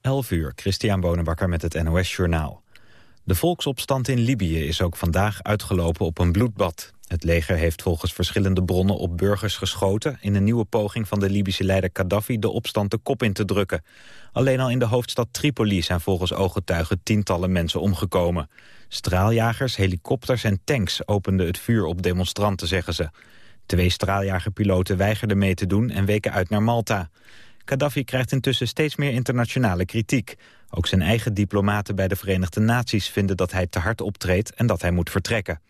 11 uur, Christian Bonenbakker met het NOS Journaal. De volksopstand in Libië is ook vandaag uitgelopen op een bloedbad. Het leger heeft volgens verschillende bronnen op burgers geschoten... in een nieuwe poging van de Libische leider Gaddafi de opstand de kop in te drukken. Alleen al in de hoofdstad Tripoli zijn volgens ooggetuigen tientallen mensen omgekomen. Straaljagers, helikopters en tanks openden het vuur op demonstranten, zeggen ze. Twee straaljagerpiloten weigerden mee te doen en weken uit naar Malta. Gaddafi krijgt intussen steeds meer internationale kritiek. Ook zijn eigen diplomaten bij de Verenigde Naties vinden dat hij te hard optreedt en dat hij moet vertrekken.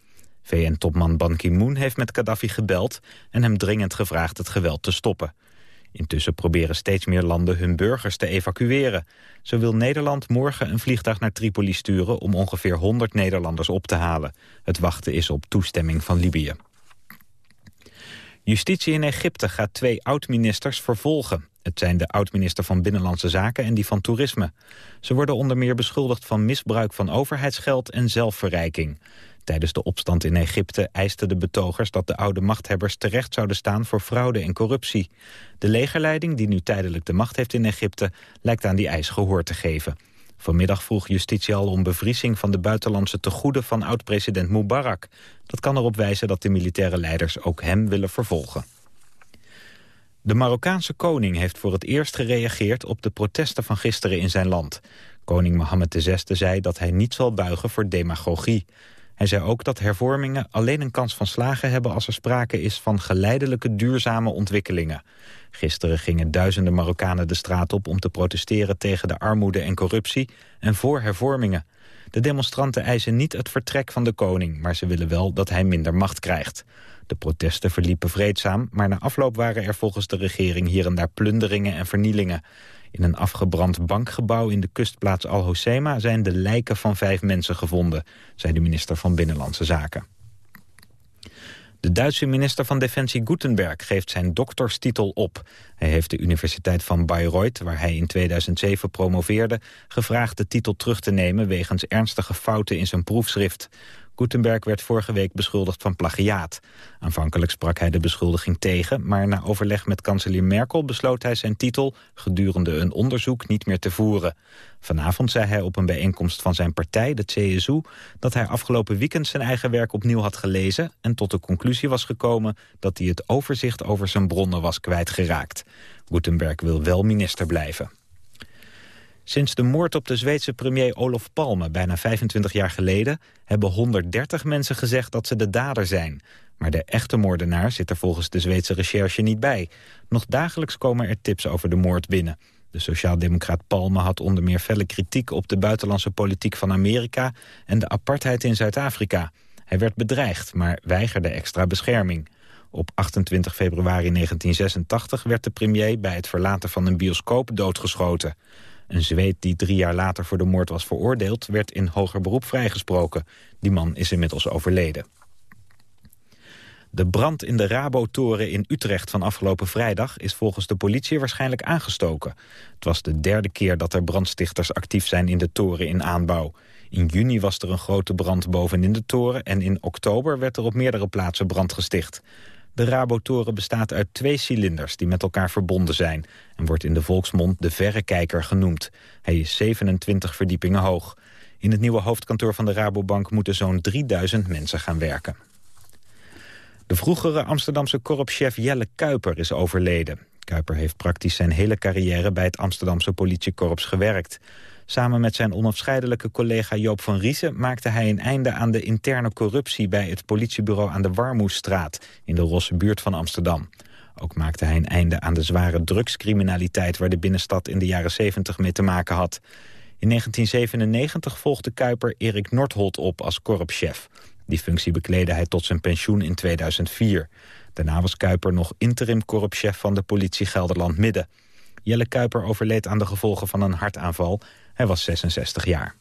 VN-topman Ban Ki-moon heeft met Gaddafi gebeld en hem dringend gevraagd het geweld te stoppen. Intussen proberen steeds meer landen hun burgers te evacueren. Zo wil Nederland morgen een vliegtuig naar Tripoli sturen om ongeveer 100 Nederlanders op te halen. Het wachten is op toestemming van Libië. Justitie in Egypte gaat twee oud-ministers vervolgen. Het zijn de oud-minister van Binnenlandse Zaken en die van Toerisme. Ze worden onder meer beschuldigd van misbruik van overheidsgeld en zelfverrijking. Tijdens de opstand in Egypte eisten de betogers dat de oude machthebbers terecht zouden staan voor fraude en corruptie. De legerleiding, die nu tijdelijk de macht heeft in Egypte, lijkt aan die eis gehoor te geven. Vanmiddag vroeg justitie al om bevriezing van de buitenlandse tegoeden van oud-president Mubarak. Dat kan erop wijzen dat de militaire leiders ook hem willen vervolgen. De Marokkaanse koning heeft voor het eerst gereageerd op de protesten van gisteren in zijn land. Koning Mohammed VI zei dat hij niet zal buigen voor demagogie. Hij zei ook dat hervormingen alleen een kans van slagen hebben als er sprake is van geleidelijke duurzame ontwikkelingen. Gisteren gingen duizenden Marokkanen de straat op om te protesteren tegen de armoede en corruptie en voor hervormingen. De demonstranten eisen niet het vertrek van de koning, maar ze willen wel dat hij minder macht krijgt. De protesten verliepen vreedzaam, maar na afloop waren er volgens de regering hier en daar plunderingen en vernielingen. In een afgebrand bankgebouw in de kustplaats Al-Hoceima zijn de lijken van vijf mensen gevonden, zei de minister van Binnenlandse Zaken. De Duitse minister van Defensie Gutenberg geeft zijn dokterstitel op. Hij heeft de Universiteit van Bayreuth, waar hij in 2007 promoveerde... gevraagd de titel terug te nemen wegens ernstige fouten in zijn proefschrift. Gutenberg werd vorige week beschuldigd van plagiaat. Aanvankelijk sprak hij de beschuldiging tegen... maar na overleg met kanselier Merkel besloot hij zijn titel... gedurende een onderzoek niet meer te voeren. Vanavond zei hij op een bijeenkomst van zijn partij, de CSU... dat hij afgelopen weekend zijn eigen werk opnieuw had gelezen... en tot de conclusie was gekomen dat hij het overzicht over zijn bronnen was kwijtgeraakt. Gutenberg wil wel minister blijven. Sinds de moord op de Zweedse premier Olof Palme bijna 25 jaar geleden... hebben 130 mensen gezegd dat ze de dader zijn. Maar de echte moordenaar zit er volgens de Zweedse recherche niet bij. Nog dagelijks komen er tips over de moord binnen. De sociaaldemocraat Palme had onder meer felle kritiek op de buitenlandse politiek van Amerika... en de apartheid in Zuid-Afrika. Hij werd bedreigd, maar weigerde extra bescherming. Op 28 februari 1986 werd de premier bij het verlaten van een bioscoop doodgeschoten. Een Zweed die drie jaar later voor de moord was veroordeeld... werd in hoger beroep vrijgesproken. Die man is inmiddels overleden. De brand in de Rabo-toren in Utrecht van afgelopen vrijdag... is volgens de politie waarschijnlijk aangestoken. Het was de derde keer dat er brandstichters actief zijn in de toren in aanbouw. In juni was er een grote brand bovenin de toren... en in oktober werd er op meerdere plaatsen brand gesticht. De Rabotoren bestaat uit twee cilinders die met elkaar verbonden zijn... en wordt in de volksmond de verrekijker genoemd. Hij is 27 verdiepingen hoog. In het nieuwe hoofdkantoor van de Rabobank moeten zo'n 3000 mensen gaan werken. De vroegere Amsterdamse korpschef Jelle Kuiper is overleden. Kuiper heeft praktisch zijn hele carrière bij het Amsterdamse politiekorps gewerkt. Samen met zijn onafscheidelijke collega Joop van Riesen maakte hij een einde aan de interne corruptie bij het politiebureau aan de Warmoesstraat in de Rosse buurt van Amsterdam. Ook maakte hij een einde aan de zware drugscriminaliteit waar de binnenstad in de jaren 70 mee te maken had. In 1997 volgde Kuiper Erik Nordholt op als korpschef. Die functie bekleedde hij tot zijn pensioen in 2004. Daarna was Kuiper nog interim korpschef van de politie Gelderland Midden. Jelle Kuiper overleed aan de gevolgen van een hartaanval. Hij was 66 jaar.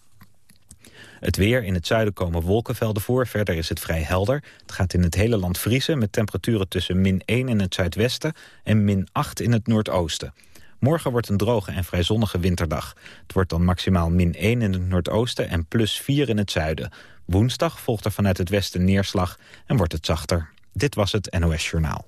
Het weer, in het zuiden komen wolkenvelden voor. Verder is het vrij helder. Het gaat in het hele land vriezen met temperaturen tussen min 1 in het zuidwesten... en min 8 in het noordoosten. Morgen wordt een droge en vrij zonnige winterdag. Het wordt dan maximaal min 1 in het noordoosten en plus 4 in het zuiden. Woensdag volgt er vanuit het westen neerslag en wordt het zachter. Dit was het NOS Journaal.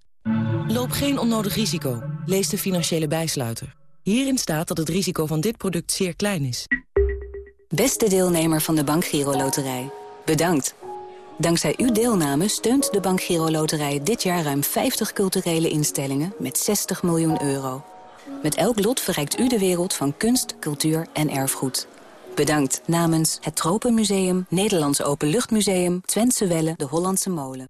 Loop geen onnodig risico. Lees de financiële bijsluiter. Hierin staat dat het risico van dit product zeer klein is. Beste deelnemer van de Bank Giro Loterij. Bedankt. Dankzij uw deelname steunt de Bank Giro Loterij dit jaar ruim 50 culturele instellingen met 60 miljoen euro. Met elk lot verrijkt u de wereld van kunst, cultuur en erfgoed. Bedankt namens het Tropenmuseum, Nederlands Openluchtmuseum, Twentse Welle, de Hollandse Molen.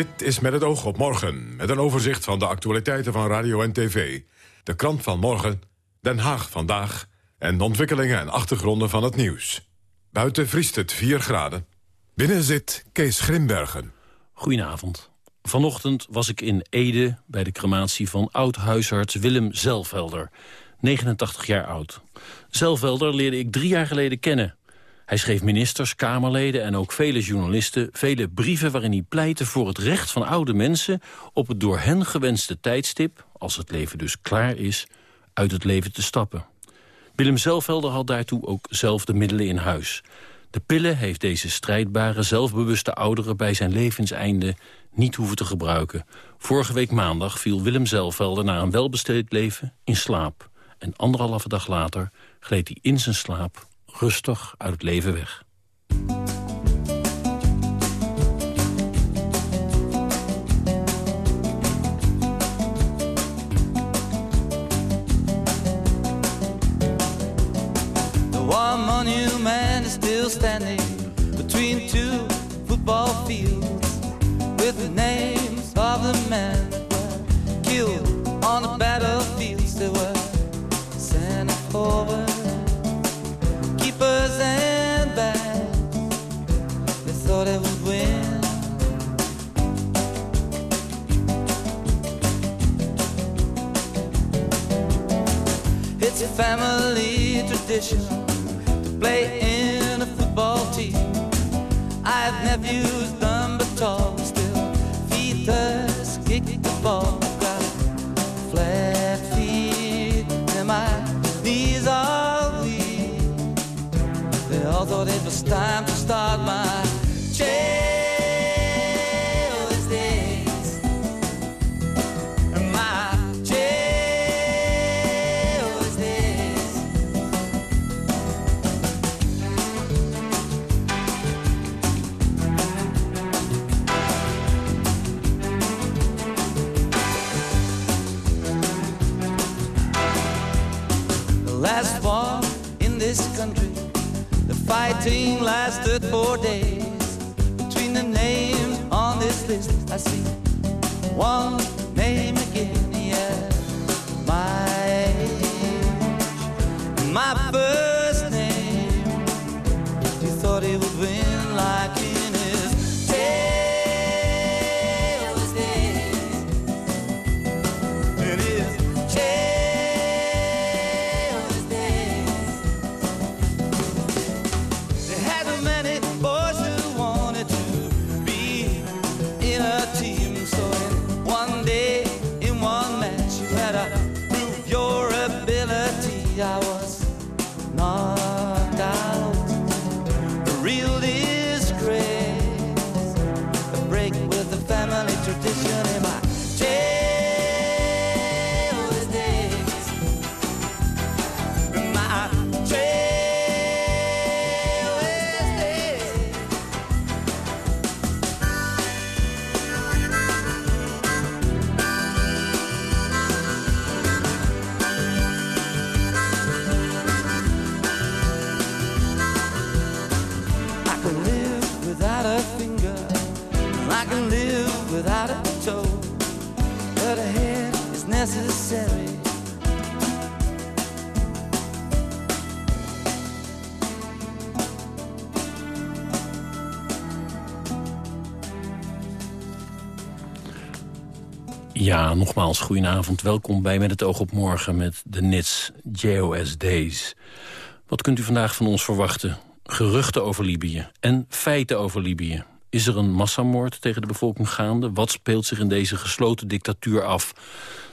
Dit is met het oog op morgen, met een overzicht van de actualiteiten van radio en tv. De krant van morgen, Den Haag vandaag... en de ontwikkelingen en achtergronden van het nieuws. Buiten vriest het 4 graden. Binnen zit Kees Grimbergen. Goedenavond. Vanochtend was ik in Ede bij de crematie van oud-huisarts Willem Zelvelder. 89 jaar oud. Zelvelder leerde ik drie jaar geleden kennen. Hij schreef ministers, kamerleden en ook vele journalisten... vele brieven waarin hij pleitte voor het recht van oude mensen... op het door hen gewenste tijdstip, als het leven dus klaar is... uit het leven te stappen. Willem Zelvelder had daartoe ook zelf de middelen in huis. De pillen heeft deze strijdbare, zelfbewuste oudere... bij zijn levenseinde niet hoeven te gebruiken. Vorige week maandag viel Willem Zelvelder na een welbesteed leven in slaap. En anderhalve dag later gleed hij in zijn slaap rustig uit het leven weg. Family tradition to play in a football team. I have nephews, dumb but tall, still feet us kick the ball. Got flat feet and my knees are weak. They all thought it was time 15 lasted four days. Between the names on this list, I see one name again, yeah. My age, my first. Goedenavond. Welkom bij Met het oog op morgen met de NITS JOS Days. Wat kunt u vandaag van ons verwachten? Geruchten over Libië en feiten over Libië. Is er een massamoord tegen de bevolking gaande? Wat speelt zich in deze gesloten dictatuur af?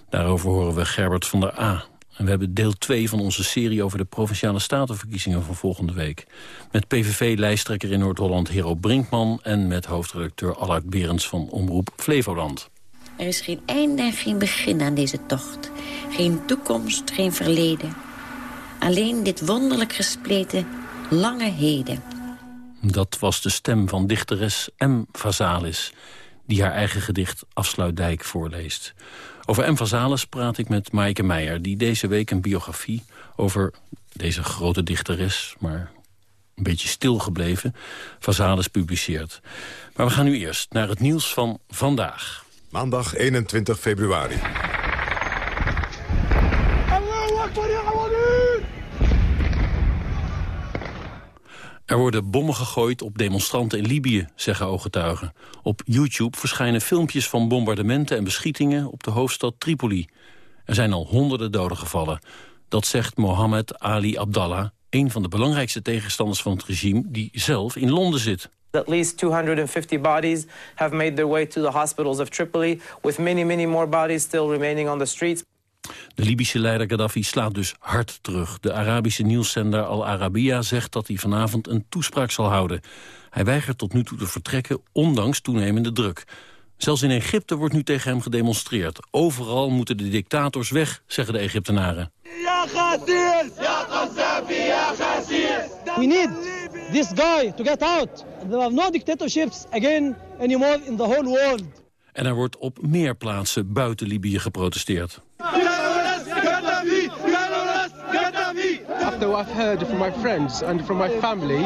Daarover horen we Gerbert van der A. En we hebben deel 2 van onze serie over de Provinciale Statenverkiezingen van volgende week. Met PVV-lijsttrekker in Noord-Holland Hero Brinkman... en met hoofdredacteur Allard Berends van Omroep Flevoland. Er is geen einde en geen begin aan deze tocht. Geen toekomst, geen verleden. Alleen dit wonderlijk gespleten lange heden. Dat was de stem van dichteres M. Vazalis... die haar eigen gedicht Afsluitdijk voorleest. Over M. Vazalis praat ik met Maaike Meijer... die deze week een biografie over deze grote dichteres... maar een beetje stilgebleven, Vazalis publiceert. Maar we gaan nu eerst naar het nieuws van vandaag. Maandag 21 februari. Er worden bommen gegooid op demonstranten in Libië, zeggen ooggetuigen. Op YouTube verschijnen filmpjes van bombardementen en beschietingen op de hoofdstad Tripoli. Er zijn al honderden doden gevallen. Dat zegt Mohammed Ali Abdallah, een van de belangrijkste tegenstanders van het regime... die zelf in Londen zit. At least 250 bodies have made their way to the hospitals of Tripoli, with many, many more bodies still remaining on the streets. De Libische leider Gaddafi slaat dus hard terug. De Arabische nieuwszender Al Arabiya zegt dat hij vanavond een toespraak zal houden. Hij weigert tot nu toe te vertrekken, ondanks toenemende druk. Zelfs in Egypte wordt nu tegen hem gedemonstreerd. Overal moeten de dictators weg, zeggen de Egyptenaren. We need this guy to get out. There are no dictatorships again anymore in the whole world. En er wordt op meer plaatsen buiten Libië geprotesteerd. After what I've heard from my friends and from my family,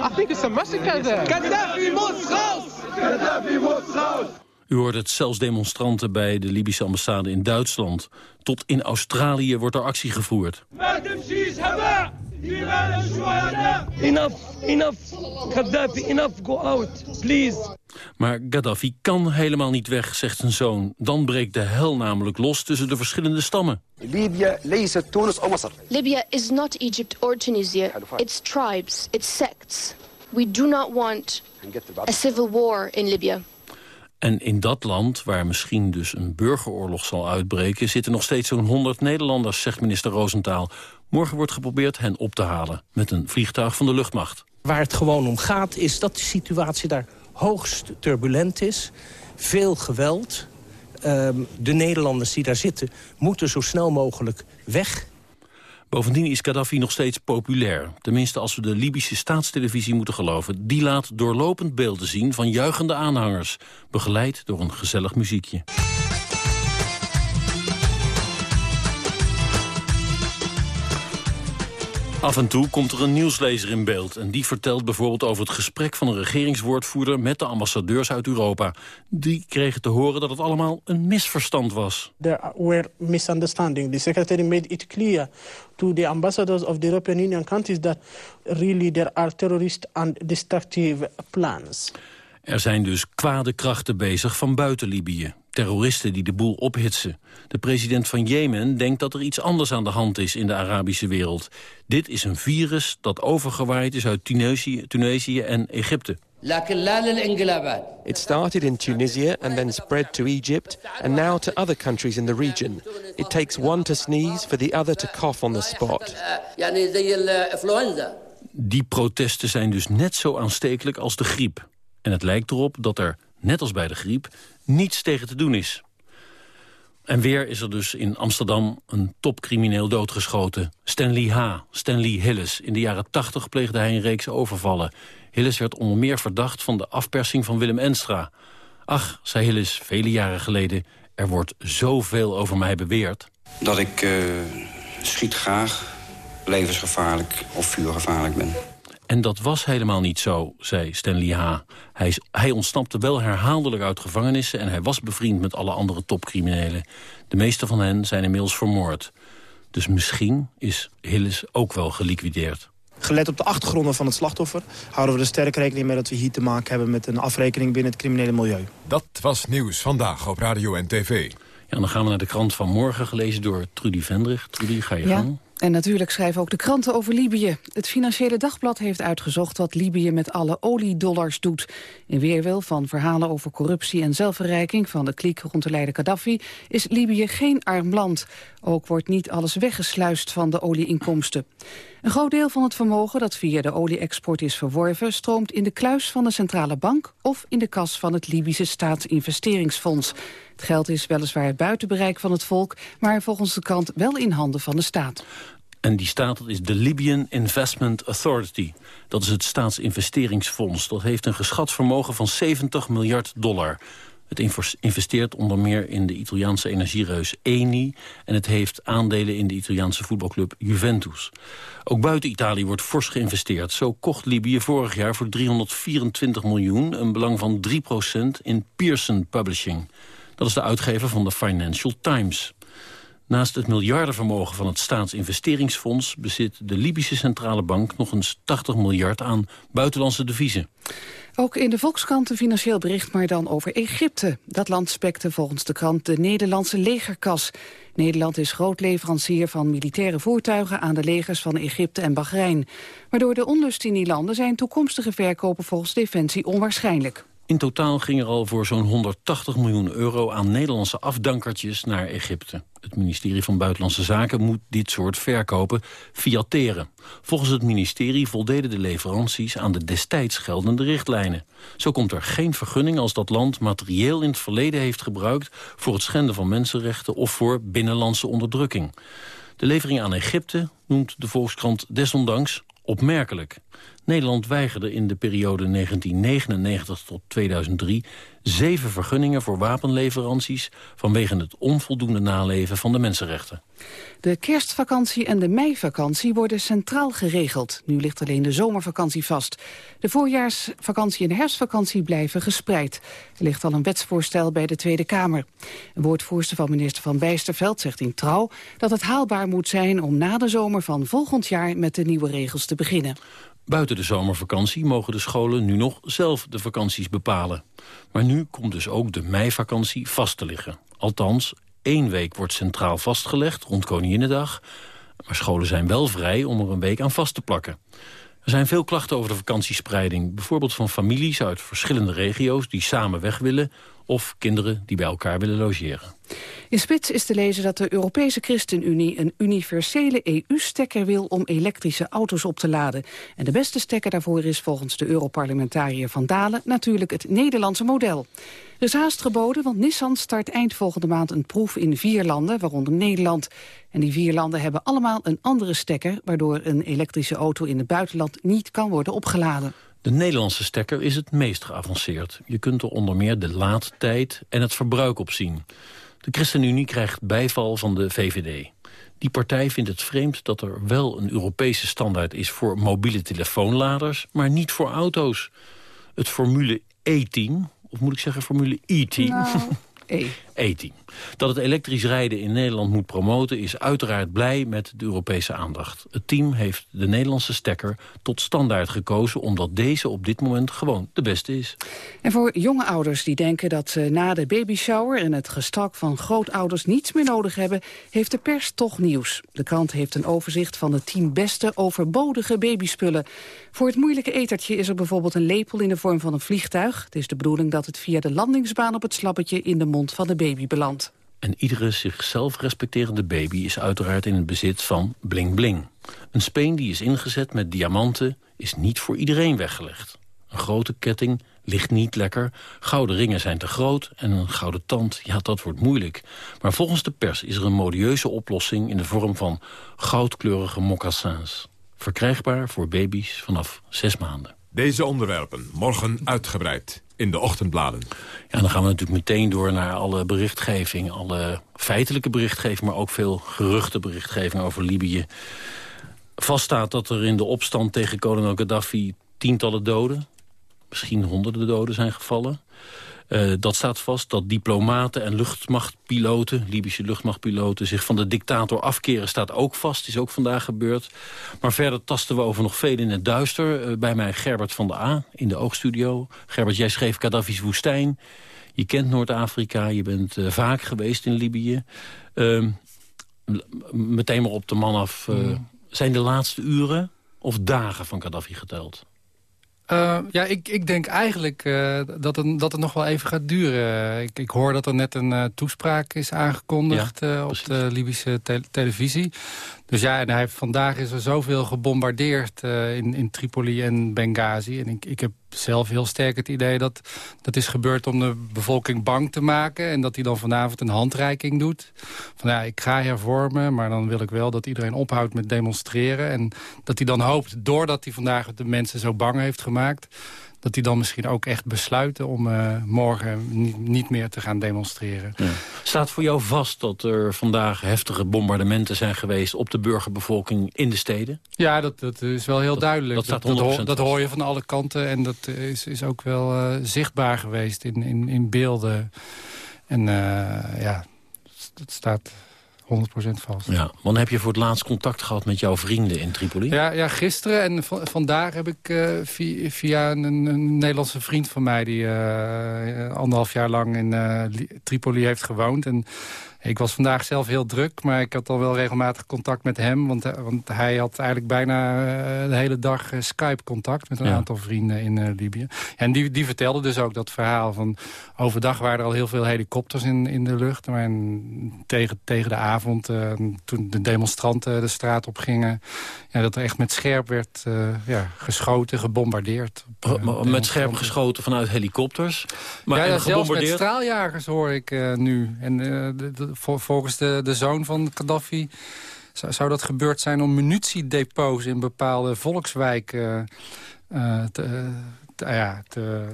I think it's a massacre there. Gaddafi moet raus! Gaddafi moet raus! U hoort het zelfs demonstranten bij de Libische ambassade in Duitsland. Tot in Australië wordt er actie gevoerd. Enough, enough. Gaddafi, enough, go out, please. Maar Gaddafi kan helemaal niet weg, zegt zijn zoon. Dan breekt de hel namelijk los tussen de verschillende stammen. Libya is not Egypt or Tunisia. It's tribes, it's sects. We do not want a civil war in Libya. En in dat land, waar misschien dus een burgeroorlog zal uitbreken... zitten nog steeds zo'n 100 Nederlanders, zegt minister Roosentaal. Morgen wordt geprobeerd hen op te halen met een vliegtuig van de luchtmacht. Waar het gewoon om gaat is dat de situatie daar hoogst turbulent is. Veel geweld. Ehm, de Nederlanders die daar zitten moeten zo snel mogelijk weg. Bovendien is Gaddafi nog steeds populair. Tenminste als we de Libische staatstelevisie moeten geloven. Die laat doorlopend beelden zien van juichende aanhangers. Begeleid door een gezellig muziekje. Af en toe komt er een nieuwslezer in beeld. En die vertelt bijvoorbeeld over het gesprek van een regeringswoordvoerder... met de ambassadeurs uit Europa. Die kregen te horen dat het allemaal een misverstand was. There were misunderstandings. The secretary made it clear to the ambassadors of the European Union countries... that really there are terrorist and destructive plans. Er zijn dus kwade krachten bezig van buiten Libië. Terroristen die de boel ophitsen. De president van Jemen denkt dat er iets anders aan de hand is in de Arabische wereld. Dit is een virus dat overgewaaid is uit Tunesië, Tunesië en Egypte. It started in Tunisia and then spread to Egypt and now to other countries in the region. It takes one to sneeze for the other to cough on the spot. Die protesten zijn dus net zo aanstekelijk als de griep. En het lijkt erop dat er, net als bij de griep, niets tegen te doen is. En weer is er dus in Amsterdam een topcrimineel doodgeschoten. Stanley H., Stanley Hillis. In de jaren 80 pleegde hij een reeks overvallen. Hillis werd onder meer verdacht van de afpersing van Willem Enstra. Ach, zei Hillis vele jaren geleden, er wordt zoveel over mij beweerd. Dat ik uh, schiet graag, levensgevaarlijk of vuurgevaarlijk ben. En dat was helemaal niet zo, zei Stanley H. Hij, hij ontsnapte wel herhaaldelijk uit gevangenissen... en hij was bevriend met alle andere topcriminelen. De meeste van hen zijn inmiddels vermoord. Dus misschien is Hillis ook wel geliquideerd. Gelet op de achtergronden van het slachtoffer... houden we er sterk rekening mee dat we hier te maken hebben... met een afrekening binnen het criminele milieu. Dat was Nieuws Vandaag op Radio en TV. Ja, dan gaan we naar de krant van morgen, gelezen door Trudy Vendrich. Trudy, ga je Ja. gang. En natuurlijk schrijven ook de kranten over Libië. Het Financiële Dagblad heeft uitgezocht wat Libië met alle oliedollars doet. In weerwil van verhalen over corruptie en zelfverrijking van de kliek rond de leider Gaddafi is Libië geen arm land. Ook wordt niet alles weggesluist van de olieinkomsten. Een groot deel van het vermogen dat via de olie-export is verworven... stroomt in de kluis van de centrale bank of in de kas van het Libische staatsinvesteringsfonds. Het geld is weliswaar buiten bereik van het volk... maar volgens de krant wel in handen van de staat. En die staat, is de Libyan Investment Authority. Dat is het staatsinvesteringsfonds. Dat heeft een geschat vermogen van 70 miljard dollar. Het investeert onder meer in de Italiaanse energiereus Eni... en het heeft aandelen in de Italiaanse voetbalclub Juventus. Ook buiten Italië wordt fors geïnvesteerd. Zo kocht Libië vorig jaar voor 324 miljoen... een belang van 3% in Pearson Publishing. Dat is de uitgever van de Financial Times. Naast het miljardenvermogen van het staatsinvesteringsfonds... bezit de Libische Centrale Bank nog eens 80 miljard aan buitenlandse deviezen. Ook in de Volkskrant een financieel bericht, maar dan over Egypte. Dat land spekte volgens de krant de Nederlandse legerkas. Nederland is groot leverancier van militaire voertuigen... aan de legers van Egypte en Bahrein. Maar door de onlust in die landen zijn toekomstige verkopen volgens Defensie onwaarschijnlijk. In totaal ging er al voor zo'n 180 miljoen euro aan Nederlandse afdankertjes naar Egypte. Het ministerie van Buitenlandse Zaken moet dit soort verkopen fiateren. Volgens het ministerie voldeden de leveranties aan de destijds geldende richtlijnen. Zo komt er geen vergunning als dat land materieel in het verleden heeft gebruikt... voor het schenden van mensenrechten of voor binnenlandse onderdrukking. De levering aan Egypte noemt de Volkskrant desondanks opmerkelijk. Nederland weigerde in de periode 1999 tot 2003 zeven vergunningen voor wapenleveranties vanwege het onvoldoende naleven van de mensenrechten. De kerstvakantie en de meivakantie worden centraal geregeld. Nu ligt alleen de zomervakantie vast. De voorjaarsvakantie en de herfstvakantie blijven gespreid. Er ligt al een wetsvoorstel bij de Tweede Kamer. Een woordvoerster van minister Van Bijsterveld zegt in Trouw... dat het haalbaar moet zijn om na de zomer van volgend jaar... met de nieuwe regels te beginnen. Buiten de zomervakantie mogen de scholen nu nog zelf de vakanties bepalen. Maar nu komt dus ook de meivakantie vast te liggen. Althans, één week wordt centraal vastgelegd rond Koninginnedag. Maar scholen zijn wel vrij om er een week aan vast te plakken. Er zijn veel klachten over de vakantiespreiding. Bijvoorbeeld van families uit verschillende regio's die samen weg willen... of kinderen die bij elkaar willen logeren. In Spits is te lezen dat de Europese ChristenUnie een universele EU-stekker wil om elektrische auto's op te laden. En de beste stekker daarvoor is volgens de Europarlementariër Van Dalen natuurlijk het Nederlandse model. Er is haast geboden, want Nissan start eind volgende maand een proef in vier landen, waaronder Nederland. En die vier landen hebben allemaal een andere stekker, waardoor een elektrische auto in het buitenland niet kan worden opgeladen. De Nederlandse stekker is het meest geavanceerd. Je kunt er onder meer de laadtijd en het verbruik op zien. De ChristenUnie krijgt bijval van de VVD. Die partij vindt het vreemd dat er wel een Europese standaard is... voor mobiele telefoonladers, maar niet voor auto's. Het Formule E-team, of moet ik zeggen Formule E-team... Nou, E. E-team. Dat het elektrisch rijden in Nederland moet promoten... is uiteraard blij met de Europese aandacht. Het team heeft de Nederlandse stekker tot standaard gekozen... omdat deze op dit moment gewoon de beste is. En voor jonge ouders die denken dat na de babyshower en het gestak van grootouders niets meer nodig hebben, heeft de pers toch nieuws. De krant heeft een overzicht van de tien beste overbodige babyspullen. Voor het moeilijke etertje is er bijvoorbeeld een lepel in de vorm van een vliegtuig. Het is de bedoeling dat het via de landingsbaan op het slappetje in de mond van de baby belandt. En iedere zichzelf respecterende baby is uiteraard in het bezit van bling bling. Een speen die is ingezet met diamanten is niet voor iedereen weggelegd. Een grote ketting ligt niet lekker, gouden ringen zijn te groot... en een gouden tand, ja, dat wordt moeilijk. Maar volgens de pers is er een modieuze oplossing... in de vorm van goudkleurige mocassins. Verkrijgbaar voor baby's vanaf zes maanden. Deze onderwerpen morgen uitgebreid in de ochtendbladen. Ja, dan gaan we natuurlijk meteen door naar alle berichtgeving. Alle feitelijke berichtgeving, maar ook veel geruchte berichtgeving over Libië. vaststaat dat er in de opstand tegen kolonel Gaddafi tientallen doden... misschien honderden doden zijn gevallen. Uh, dat staat vast dat diplomaten en luchtmachtpiloten... Libische luchtmachtpiloten zich van de dictator afkeren... staat ook vast, is ook vandaag gebeurd. Maar verder tasten we over nog veel in het duister. Uh, bij mij Gerbert van de A in de oogstudio. Gerbert, jij schreef Gaddafi's woestijn. Je kent Noord-Afrika, je bent uh, vaak geweest in Libië. Ehm, meteen maar op de man af. Mm. Zijn de laatste uren of dagen van Gaddafi geteld? Uh, ja, ik, ik denk eigenlijk uh, dat, het, dat het nog wel even gaat duren. Ik, ik hoor dat er net een uh, toespraak is aangekondigd ja, op de Libische te televisie. Dus ja, en hij, vandaag is er zoveel gebombardeerd in, in Tripoli en Benghazi. En ik, ik heb zelf heel sterk het idee dat dat is gebeurd om de bevolking bang te maken. En dat hij dan vanavond een handreiking doet. Van ja, ik ga hervormen, maar dan wil ik wel dat iedereen ophoudt met demonstreren. En dat hij dan hoopt, doordat hij vandaag de mensen zo bang heeft gemaakt dat hij dan misschien ook echt besluiten om uh, morgen niet, meer te gaan demonstreren. Ja. Staat voor jou vast dat er vandaag heftige bombardementen zijn geweest... op de burgerbevolking in de steden? Ja, dat, dat is wel heel dat, duidelijk. Dat, dat, hoor, dat, hoor, je van alle kanten en dat is, is ook wel uh, zichtbaar geweest in, in, in beelden. En uh, ja, dat staat 100% vast. Ja, wanneer heb je voor het laatst contact gehad met jouw vrienden in Tripoli? Ja, ja gisteren en vandaag heb ik uh, via, via een, een, Nederlandse vriend van mij... die uh, anderhalf jaar lang in uh, Tripoli heeft gewoond. En ik was vandaag zelf heel druk, maar ik had al wel regelmatig contact met hem. Want, eh, want hij had eigenlijk bijna uh, de hele dag uh, Skype-contact met een ja. aantal vrienden in Libië. En die, die vertelde dus ook dat verhaal van... overdag waren er al heel veel helikopters in, in de lucht. Maar tegen, tegen de avond, toen de demonstranten de straat op gingen... Ja, dat er echt met scherp werd ja, geschoten, gebombardeerd. Op, met scherp geschoten vanuit helikopters? Maar ja, ja zelfs met straaljagers hoor ik nu. En volgens de, de zoon van Gaddafi zou, zou dat gebeurd zijn om munitiedepots in bepaalde volkswijken uh, te, te, ja, te,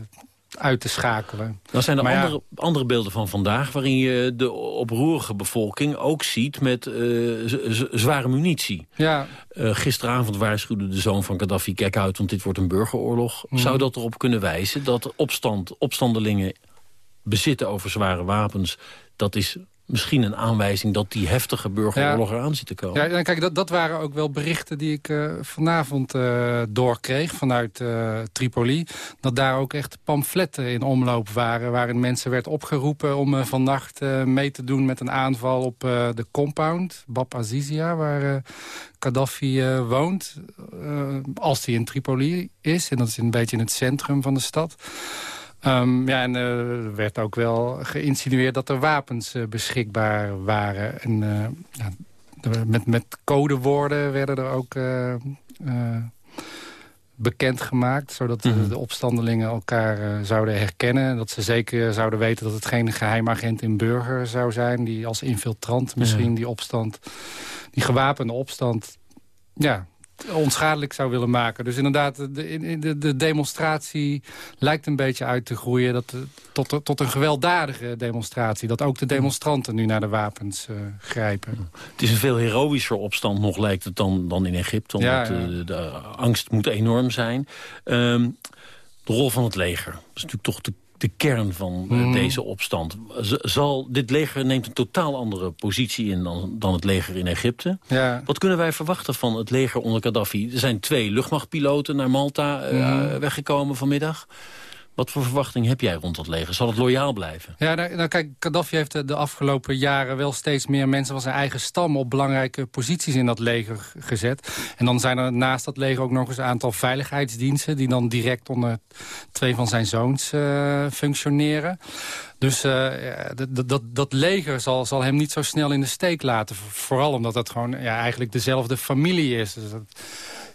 uit te schakelen. Dan zijn er andere, andere beelden van vandaag... waarin je de oproerige bevolking ook ziet met uh, zware munitie. Ja. Uh, gisteravond waarschuwde de zoon van Gaddafi... kijk uit, want dit wordt een burgeroorlog. Mm. Zou dat erop kunnen wijzen dat opstand, opstandelingen bezitten over zware wapens... dat is misschien een aanwijzing dat die heftige burgeroorlog ja. eraan zit te komen. Ja, kijk, dat, dat waren ook wel berichten die ik uh, vanavond uh, doorkreeg vanuit uh, Tripoli. Dat daar ook echt pamfletten in omloop waren... waarin mensen werd opgeroepen om vannacht mee te doen met een aanval op de compound, Bab Azizia, waar Gaddafi woont. als hij in Tripoli is, en dat is een beetje in het centrum van de stad... Um, ja, en uh, er werd ook wel geïnsinueerd dat er wapens uh, beschikbaar waren. En uh, ja, met, met codewoorden werden er ook bekendgemaakt... zodat -hmm. de opstandelingen elkaar zouden herkennen. Dat ze zeker zouden weten dat het geen geheimagent in burger zou zijn... die als infiltrant misschien die opstand, die gewapende opstand... ja, onschadelijk zou willen maken. Dus inderdaad, de, de, de demonstratie lijkt een beetje uit te groeien... Dat, tot, tot een gewelddadige demonstratie. Dat ook de demonstranten nu naar de wapens uh, grijpen. Het is een veel heroïscher opstand nog, lijkt het, dan, dan in Egypte. Omdat ja, ja. De, de, angst moet enorm zijn. Um, de rol van het leger. Dat is natuurlijk toch de de kern van mm. deze opstand. Zal, dit leger neemt een totaal andere positie in dan, dan het leger in Egypte. Ja. Wat kunnen wij verwachten van het leger onder Gaddafi? Er zijn twee luchtmachtpiloten naar Malta uh, weggekomen vanmiddag. Wat voor verwachting heb jij rond dat leger? Zal het loyaal blijven? Ja, nou, nou kijk, Gaddafi heeft de afgelopen jaren wel steeds meer mensen van zijn eigen stam op belangrijke posities in dat leger gezet. En dan zijn er naast dat leger ook nog eens een aantal veiligheidsdiensten die dan direct onder twee van zijn zoons uh, functioneren. Dus dat, dat, dat leger zal, zal hem niet zo snel in de steek laten. Vooral omdat dat gewoon ja, eigenlijk dezelfde familie is. Dus dat,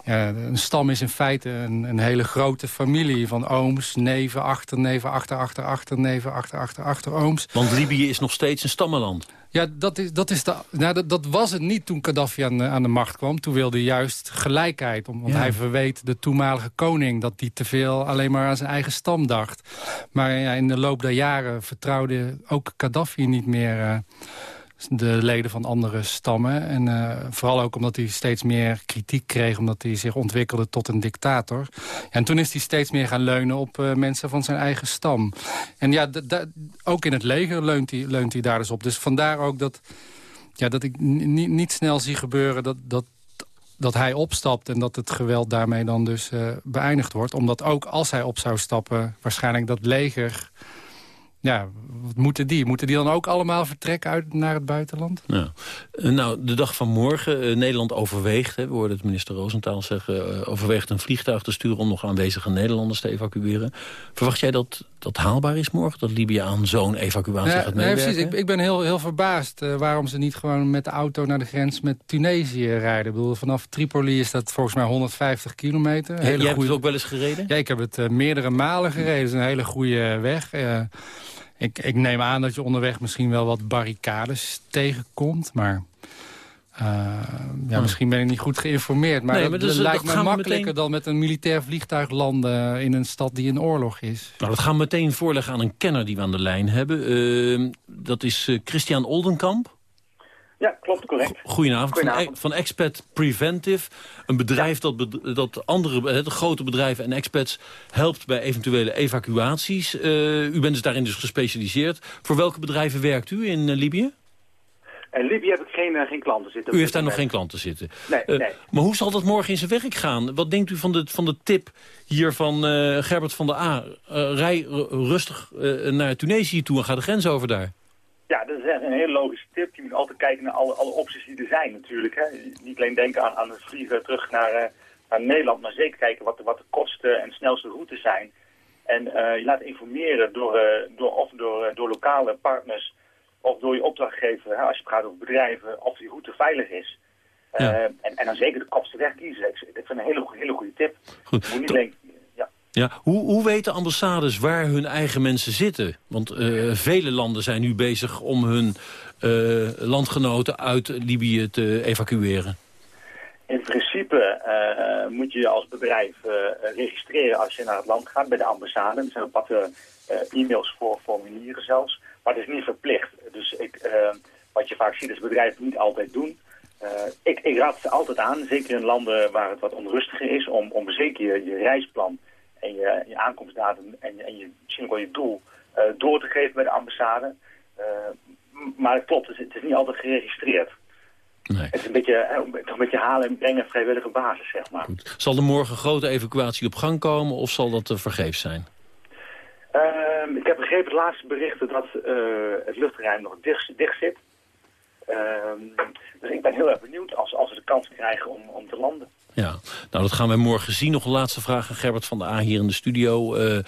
ja, een stam is in feite een, een, hele grote familie van ooms, neven, achterneven, achter, achter, achterneven, achter, achter, achterooms. Want Libië is nog steeds een stammenland. Ja, dat, is, dat, is de, nou, dat, dat was het niet toen Gaddafi aan, aan de macht kwam. Toen wilde hij juist gelijkheid. Want ja. hij verweet de toenmalige koning dat hij te veel alleen maar aan zijn eigen stam dacht. Maar ja, in de loop der jaren vertrouwde ook Gaddafi niet meer... Uh, de leden van andere stammen. En uh, vooral ook omdat hij steeds meer kritiek kreeg... omdat hij zich ontwikkelde tot een dictator. En toen is hij steeds meer gaan leunen op uh, mensen van zijn eigen stam. En ja, ook in het leger leunt hij, leunt hij daar dus op. Dus vandaar ook dat, ja, dat ik niet snel zie gebeuren... dat, dat dat hij opstapt en dat het geweld daarmee dan dus uh, beëindigd wordt. Omdat ook als hij op zou stappen, waarschijnlijk dat leger ja, wat moeten die? Moeten die dan ook allemaal vertrekken uit, naar het buitenland? Ja. Eh, nou, de dag van morgen, uh, Nederland overweegt... Hè, we hoorden het minister Roosentaal zeggen... Uh, overweegt een vliegtuig te sturen om nog aanwezige Nederlanders te evacueren. Verwacht jij dat dat haalbaar is morgen? Dat Libië aan zo'n evacuatie gaat meewerken? Nee, precies. Ik, ik ben heel, heel verbaasd waarom ze niet gewoon met de auto naar de grens met Tunesië rijden. Ik bedoel, vanaf Tripoli is dat volgens mij 150 kilometer. Hele Jij hebt het ook wel eens gereden? Ja, ik heb het meerdere malen gereden. Het is een hele goede weg. Ik, ik neem aan dat je onderweg misschien wel wat barricades tegenkomt, maar... Uh, ja, misschien ben ik niet goed geïnformeerd. Maar, nee, maar dat, dus, lijkt me makkelijker meteen... dan met een militair vliegtuig landen... in een stad die in oorlog is. Nou, dat gaan we meteen voorleggen aan een kenner die we aan de lijn hebben. Uh, dat is uh, Christian Oldenkamp. Ja, klopt, correct. Goedenavond. Goedenavond. Van, van Expat Preventive. Een bedrijf dat, dat andere de grote bedrijven en expats helpt bij eventuele evacuaties. Uh, u bent dus daarin dus gespecialiseerd. Voor welke bedrijven werkt u in uh, Libië? In Libië heb ik geen, uh, geen klanten zitten. U heeft daar nog geen klanten zitten? Nee, nee. Maar hoe zal dat morgen in zijn werk gaan? Wat denkt u van de, van de tip hier van Gerbert van der A? rij rustig naar Tunesië toe en ga de grens over daar. Ja, dat is echt een hele logische tip. Je moet altijd kijken naar alle, alle opties die er zijn natuurlijk. Hè. Niet alleen denken aan, aan het vliegen terug naar, uh, naar Nederland, maar zeker kijken wat de, wat de kosten en snelste routes zijn. En uh, je laat informeren door, uh, door, of door, door lokale partners of door je opdrachtgever, hè, als je praat over bedrijven, of die route veilig is. Ja. en, en dan zeker de kortste weg kiezen. Ik, vind een hele, hele goede tip. Goed. Je moet niet alleen ja, hoe, hoe weten ambassades waar hun eigen mensen zitten? Want uh, vele landen zijn nu bezig om hun uh, landgenoten uit Libië te evacueren. In principe uh, moet je als bedrijf registreren als je naar het land gaat bij de ambassade. Er zijn paar e-mails voor, formulieren zelfs. Maar het is niet verplicht. Dus ik, wat je vaak ziet is bedrijven niet altijd doen. ik, ik raad ze altijd aan, zeker in landen waar het wat onrustiger is, om, om zeker je, je reisplan en je, je aankomstdatum en, en je, misschien ook wel je doel uh, door te geven bij de ambassade. Uh, maar het klopt, het is, het is, niet altijd geregistreerd. Nee. Het is een beetje, uh, een beetje halen en brengen vrijwillige basis, zeg maar. Goed. Zal er morgen een grote evacuatie op gang komen of zal dat vergeefs zijn? Ehm, ik heb begrepen de laatste berichten dat het luchtruim nog dicht, dicht zit. Ehm, dus ik ben heel erg benieuwd als, als we de kans krijgen om, om te landen. Ja, nou dat gaan we morgen zien. Nog een laatste vraag aan Gerbert van der A hier in de studio. Uh,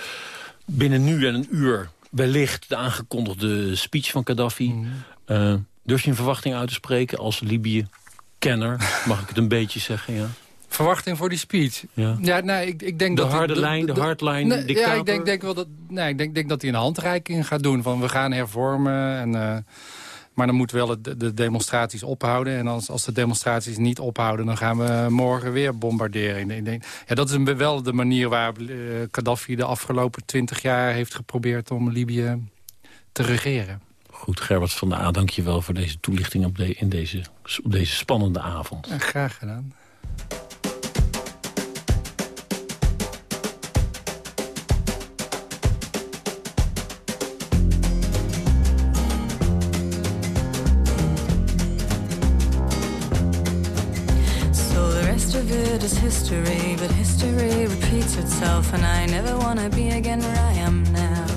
binnen nu en een uur wellicht de aangekondigde speech van Gaddafi. Mm uh, durf je een verwachting uit te spreken als Libië-kenner? Mag ik het een beetje zeggen, ja? Verwachting voor die speech? Ja, ja nee, ik, ik denk de dat... Harde de, lijn, de, de hardline, nee, Ja, ik denk, denk wel dat, nee, ik denk, denk dat hij een handreiking gaat doen. Van we gaan hervormen en... Uh, maar dan moeten wel de, de, demonstraties ophouden. En als, als de demonstraties niet ophouden, dan gaan we morgen weer bombarderen. Ik denk, ja, dat is wel de manier waar uh, Gaddafi de afgelopen twintig jaar heeft geprobeerd om Libië te regeren. Goed, Gerbert van der A, dank je wel voor deze toelichting op, de, in deze, op deze spannende avond. Ja, graag gedaan. History, but history repeats itself, and I never wanna be again where I am now.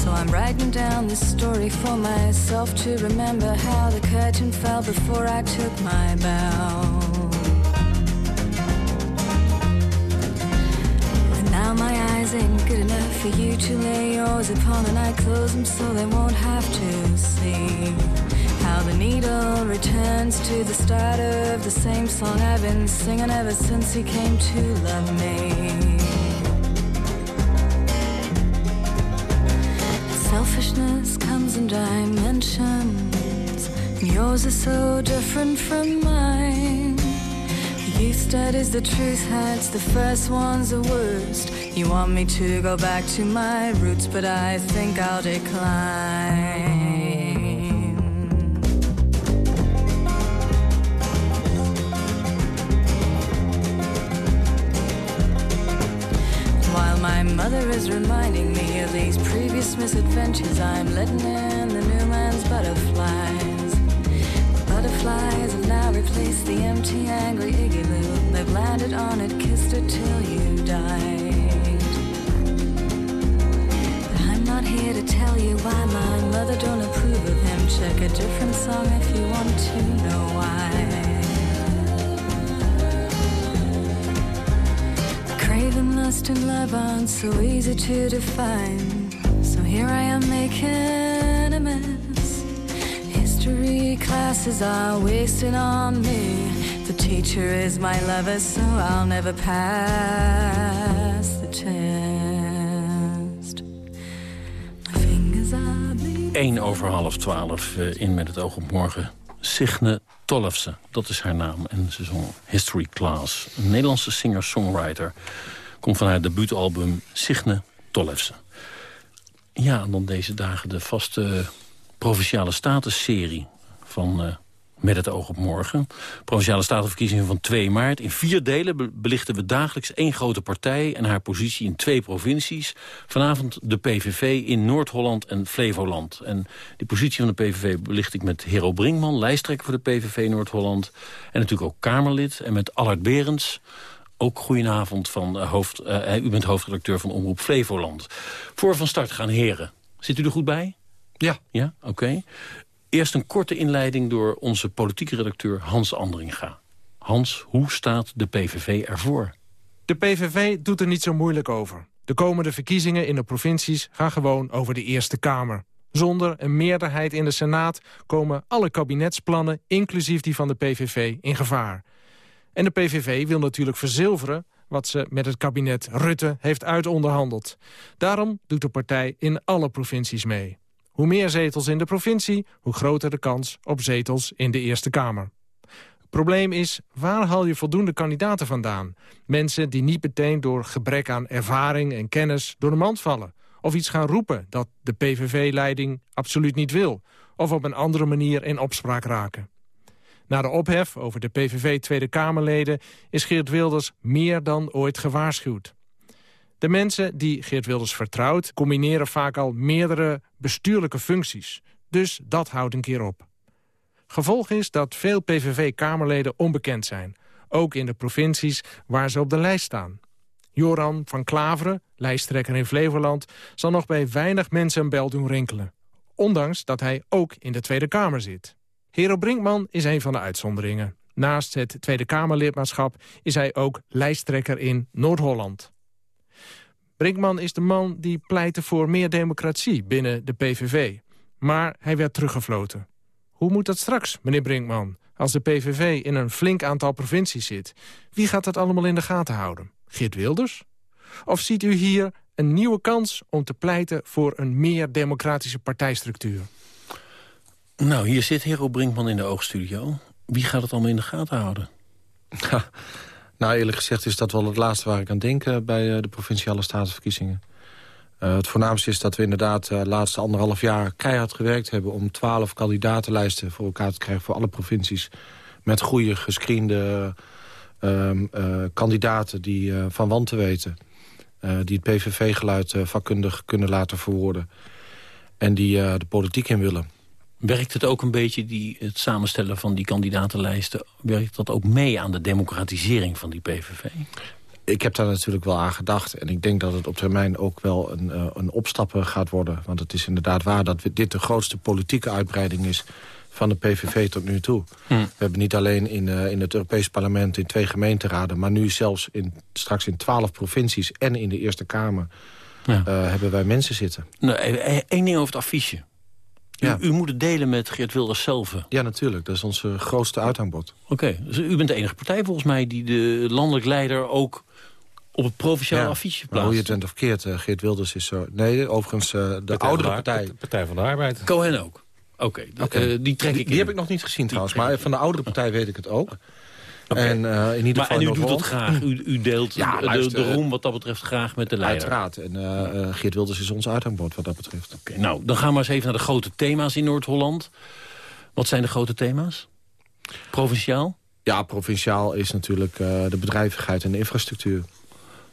So I'm writing down this story for myself to remember how the curtain fell before I took my bow. And now my eyes ain't good enough for you to lay yours upon, and I close them so they won't have to see. The needle returns to the start of the same song I've been singing ever since he came to love me. Selfishness comes in dimensions. Yours is so different from mine. Youth studies the truth hurts, the first one's the worst. You want me to go back to my roots, but I think I'll decline. Is reminding me of these previous misadventures. I'm letting in the new man's butterflies. The butterflies have now replaced the empty, angry igloo. They've landed on it, kissed it till you died. But I'm not here to tell you why my mother don't approve of him. Check a different song if you want to know why. Lust, and love aren't so easy to define. So here I am making a mess. History classes are wasting on me. The teacher is my lover, so I'll never pass the test. My fingers are bleeding. 1 over half 12 uh, in Met het oog op morgen. Signe Tollefse, dat is haar naam. En ze zong History Class. Een Nederlandse singer-songwriter. Komt van haar debuutalbum Signe Tollefse. Ja, en dan deze dagen de vaste Provinciale Staten-serie van... Uh, met het oog op morgen. Provinciale Statenverkiezingen van 2 maart. In vier delen belichten we dagelijks één grote partij... en haar positie in twee provincies. Vanavond de PVV in Noord-Holland en Flevoland. En die positie van de PVV belicht ik met Hero Brinkman... lijsttrekker voor de PVV Noord-Holland. En natuurlijk ook Kamerlid. En met Allard Berends, ook goedenavond. Van, uh, hoofd, uh, u bent hoofdredacteur van Omroep Flevoland. Voor van start gaan heren. Zit u er goed bij? Ja. Ja, oké. Okay. Eerst een korte inleiding door onze politieke redacteur Hans Andringa. Hans, hoe staat de PVV ervoor? De PVV doet er niet zo moeilijk over. De komende verkiezingen in de provincies gaan gewoon over de Eerste Kamer. Zonder een meerderheid in de Senaat komen alle kabinetsplannen... inclusief die van de PVV, in gevaar. En de PVV wil natuurlijk verzilveren wat ze met het kabinet Rutte heeft uitonderhandeld. Daarom doet de partij in alle provincies mee. Hoe meer zetels in de provincie, hoe groter de kans op zetels in de Eerste Kamer. Het probleem is, waar haal je voldoende kandidaten vandaan? Mensen die niet meteen door gebrek aan ervaring en kennis door de mand vallen. Of iets gaan roepen dat de PVV-leiding absoluut niet wil. Of op een andere manier in opspraak raken. Na de ophef over de PVV Tweede Kamerleden is Geert Wilders meer dan ooit gewaarschuwd. De mensen die Geert Wilders vertrouwt... combineren vaak al meerdere bestuurlijke functies. Dus dat houdt een keer op. Gevolg is dat veel PVV-kamerleden onbekend zijn. Ook in de provincies waar ze op de lijst staan. Joran van Klaveren, lijsttrekker in Flevoland... zal nog bij weinig mensen een bel doen rinkelen. Ondanks dat hij ook in de Tweede Kamer zit. Hero Brinkman is een van de uitzonderingen. Naast het Tweede Kamerlidmaatschap is hij ook lijsttrekker in Noord-Holland. Brinkman is de man die pleitte voor meer democratie binnen de PVV. Maar hij werd teruggefloten. Hoe moet dat straks, meneer Brinkman? Als de PVV in een flink aantal provincies zit. Wie gaat dat allemaal in de gaten houden? Geert Wilders? Of ziet u hier een nieuwe kans om te pleiten voor een meer democratische partijstructuur? Nou, hier zit Hero Brinkman in de oogstudio. Wie gaat het allemaal in de gaten houden? Nou, eerlijk gezegd is dat wel het laatste waar ik aan denk... Uh, bij uh, de Provinciale Statenverkiezingen. Uh, het voornaamste is dat we inderdaad de laatste anderhalf jaar... keihard gewerkt hebben om twaalf kandidatenlijsten voor elkaar te krijgen... voor alle provincies met goede gescreende kandidaten die van wanten weten... die het PVV-geluid vakkundig kunnen laten verwoorden... en die de politiek in willen. Werkt het ook een beetje, die, het samenstellen van die kandidatenlijsten... werkt dat ook mee aan de democratisering van die PVV? Ik heb daar natuurlijk wel aan gedacht. En ik denk dat het op termijn ook wel een, uh, een opstappen gaat worden. Want het is inderdaad waar dat dit de grootste politieke uitbreiding is van de PVV tot nu toe. Hm. We hebben niet alleen in, uh, in het Europees Parlement in twee gemeenteraden... maar nu zelfs in, straks in twaalf provincies en in de Eerste Kamer... Ja. Uh, hebben wij mensen zitten. Nou, Eén ding over het affiche. Ja. U, u, moet het delen met Geert Wilders zelf. Ja, natuurlijk. Dat is onze grootste uithangbod. Oké, okay. dus u bent de enige partij volgens mij... die de landelijk leider ook op het provinciale ja. affiche plaatst. Nou, hoe je het bent of keert, uh, Geert Wilders is zo... Nee, overigens uh, de oudere van de partij. Partij van de Arbeid. Cohen ook? Oké, okay. okay. uh, die trek ik Die, die heb ik nog niet gezien die trouwens, maar van de oudere partij weet ik het ook. Okay. En, uh, in ieder maar, geval en u doet het graag. U, u deelt ja, de, luister, de, roem wat dat betreft graag met de leider. Uiteraard. En uh, uh, Geert Wilders is ons uithangbord wat dat betreft. Okay, nou, dan gaan we eens even naar de grote thema's in Noord-Holland. Wat zijn de grote thema's? Provinciaal? Ja, provinciaal is natuurlijk de bedrijvigheid en de infrastructuur.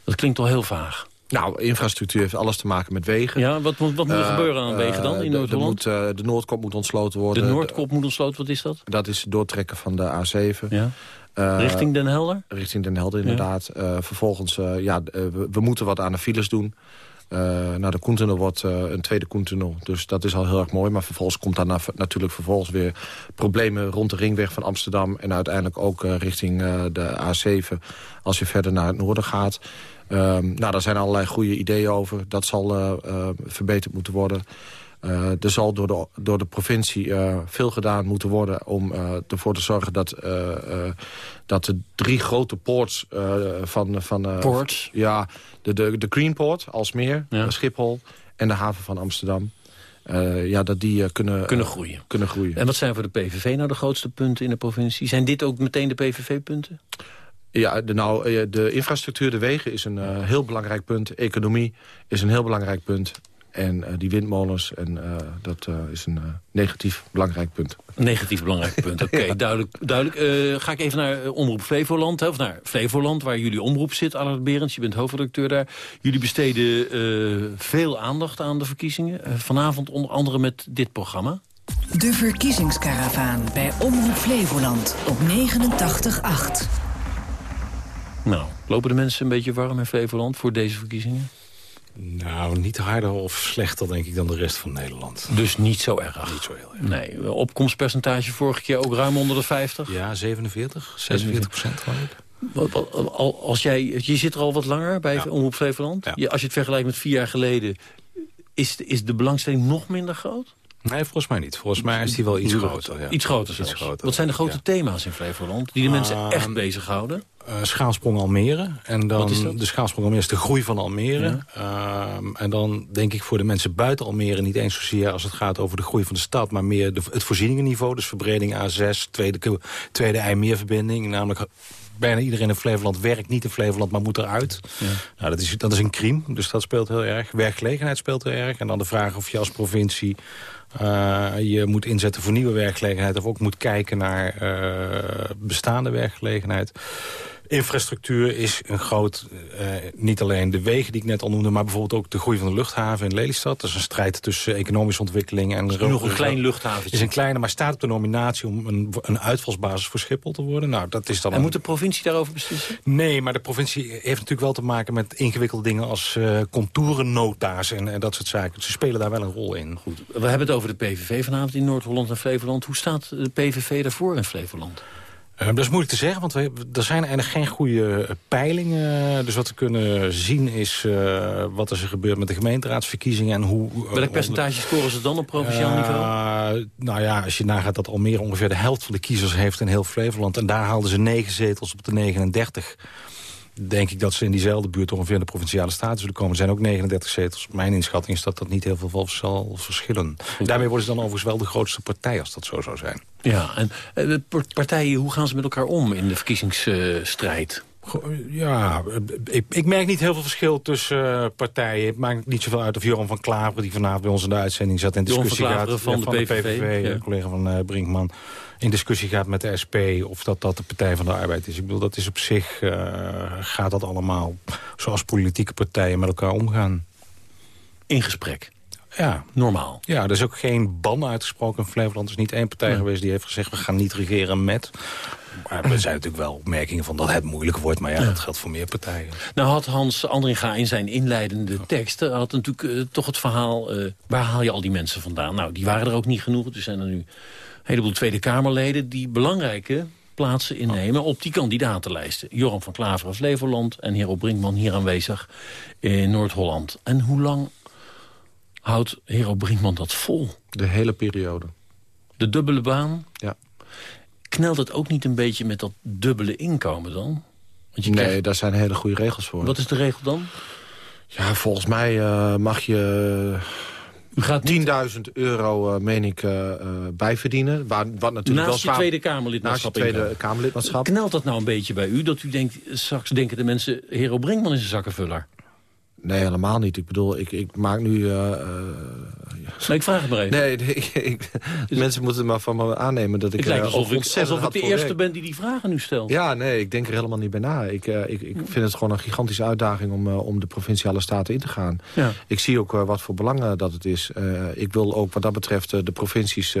Dat klinkt al heel vaag. Nou, infrastructuur heeft alles te maken met wegen. Ja, wat moet, wat moet er Uh, gebeuren aan wegen dan in de- de Noord-Holland? eh, de Noordkop moet ontsloten De worden. Noordkop moet ontsloten, wat is dat? Dat is het doortrekken van de A7. Ja. Eh, Richting Den Helder? Richting Den Helder, inderdaad. Eh, vervolgens, eh, ja, we, we moeten wat aan de files doen. Eh nou, de Koentunnel wordt een tweede Koentunnel. Dus dat is al heel erg mooi. Maar vervolgens komt daar na- natuurlijk vervolgens weer problemen rond de ringweg van Amsterdam. En uiteindelijk ook richting de A7 als je verder naar het noorden gaat. Ehm, nou, daar zijn allerlei goede ideeën over. Dat zal verbeterd moeten worden. Eh, er zal door de, door de provincie eh, veel gedaan moeten worden... om eh, ervoor te zorgen dat, dat de drie grote poorts van... van Ports? Ja, de, de, de Greenport, Alsmeer, Schiphol en de haven van Amsterdam... ja, dat die kunnen, Kunnen groeien. kunnen groeien. En wat zijn voor de PVV nou de grootste punten in de provincie? Zijn dit ook meteen de PVV-punten? Ja, de, nou, de infrastructuur, de wegen is een heel belangrijk punt. Economie is een heel belangrijk punt. En eh, die windmolens, en, eh, dat eh, is een negatief belangrijk punt. Negatief belangrijk punt, oké, duidelijk. duidelijk. Eh, ga ik even naar Omroep Flevoland, hè, of naar Flevoland... waar jullie omroep zit, Allard Berends, je bent hoofdredacteur daar. Jullie besteden eh, veel aandacht aan de verkiezingen. Vanavond onder andere met dit programma. De verkiezingskaravaan bij Omroep Flevoland op 89.8. Nou, lopen de mensen een beetje warm in Flevoland voor deze verkiezingen? Nou, niet harder of slechter denk ik dan de rest van Nederland. Dus niet zo erg? Niet zo heel erg. Nee, opkomstpercentage vorige keer ook ruim onder de 50? Ja, 47, 46 procent geloof ik. Als jij, je zit er al wat langer bij Omroep Flevoland. Als je het vergelijkt met vier jaar geleden... Is, is de belangstelling nog minder groot? Nee, volgens mij niet. Volgens mij is die wel iets groter. Ja. Iets groter zelfs. Iets groter. Wat zijn de grote thema's in Flevoland die de mensen Ehm, echt bezighouden? Eh, schaalsprong Almere. En dan Wat is dat? De schaalsprong Almere is de groei van Almere. Ehm, en dan denk ik voor de mensen buiten Almere niet eens zozeer als het gaat over de groei van de stad, maar meer de, het voorzieningenniveau. Dus verbreding A6, tweede, tweede IJmeerverbinding. Namelijk bijna iedereen in Flevoland werkt niet in Flevoland, maar moet eruit. Nou, dat is, dat is een crime, dus dat speelt heel erg. Werkgelegenheid speelt heel erg. En dan de vraag of je als provincie eh, je moet inzetten voor nieuwe werkgelegenheid... of ook moet kijken naar eh, bestaande werkgelegenheid. Infrastructuur is een groot, eh, niet alleen de wegen die ik net al noemde... maar bijvoorbeeld ook de groei van de luchthaven in Lelystad. Dat is een strijd tussen economische ontwikkeling en... nu nog een klein luchthaventje. is een kleine, maar staat op de nominatie om een, een uitvalsbasis voor Schiphol te worden. Nou, dat is dan En een- moet de provincie daarover beslissen? Nee, maar de provincie heeft natuurlijk wel te maken met ingewikkelde dingen als contourennota's en, en dat soort zaken. Ze spelen daar wel een rol in. Goed. We hebben het over de PVV vanavond in Noord-Holland en Flevoland. Hoe staat de PVV daarvoor in Flevoland? Eh, dat is moeilijk te zeggen, want we, er zijn eigenlijk geen goede eh, peilingen. Dus wat we kunnen zien is eh, wat er gebeurt met de gemeenteraadsverkiezingen. En hoe, Welk percentage scoren ze dan op provinciaal niveau? nou ja, als je nagaat dat Almere ongeveer de helft van de kiezers heeft in heel Flevoland. En daar haalden ze negen zetels op de 39. Denk ik dat ze in diezelfde buurt ongeveer in de provinciale staten zullen komen. Er zijn ook 39 zetels. Mijn inschatting is dat dat niet heel veel zal verschillen. Daarmee worden ze dan overigens wel de grootste partij als dat zo zou zijn. Ja, en eh, de par- partijen, hoe gaan ze met elkaar om in de verkiezingsstrijd? Ja, ik, ik merk niet heel veel verschil tussen eh, partijen. Het maakt niet zoveel uit of Joran van Klaveren... die vanavond bij ons in de uitzending zat... in discussie van gaat van ja, de PVV, ja. een collega van eh, Brinkman... in discussie gaat met de SP... of dat dat de Partij van de Arbeid is. Ik bedoel, dat is op zich... eh, gaat dat allemaal zoals politieke partijen met elkaar omgaan. In gesprek? Ja. Normaal? Ja, er is ook geen ban uitgesproken in Flevoland. Er is niet één partij geweest die heeft gezegd... we gaan niet regeren met... Maar er zijn natuurlijk wel opmerkingen van dat het moeilijk wordt. Maar ja, dat geldt voor meer partijen. Nou had Hans Andringa in zijn inleidende tekst... had natuurlijk eh, toch het verhaal... eh, waar haal je al die mensen vandaan? Nou, die waren er ook niet genoeg. Er zijn er nu heleboel Tweede Kamerleden... die belangrijke plaatsen innemen op die kandidatenlijsten. Joram van Klaveren Flevoland en Hero Brinkman hier aanwezig in Noord-Holland. En hoe lang houdt Hero Brinkman dat vol? De hele periode. De dubbele baan? Ja. Knelt het ook niet een beetje met dat dubbele inkomen dan? Want je nee, krijgt- daar zijn hele goede regels voor. Wat is de regel dan? Ja, volgens mij eh, mag je U gaat 10.000 euro, eh, meen ik, eh, bijverdienen. Waar, wat natuurlijk Naast wel je Tweede Kamerlidmaatschap Naast je Tweede. Kamerlidmaatschap. Knelt dat nou een beetje bij u? Dat u denkt, straks denken de mensen... Hero Brinkman is een zakkenvuller. Nee, helemaal niet. Ik bedoel, ik, ik maak nu Nee, ik vraag het maar even. Nee, nee, ik, ik- mensen moeten maar van me aannemen dat ik Het lijkt eh, alsof ik, alsof ik de eerste werk. ben die die vragen nu stelt. Ja, nee, ik denk er helemaal niet bij na. Ik, ik, ik vind het gewoon een gigantische uitdaging om, om de provinciale staten in te gaan. Ja. Ik zie ook wat voor belangen dat het is. Ik wil ook wat dat betreft de provincies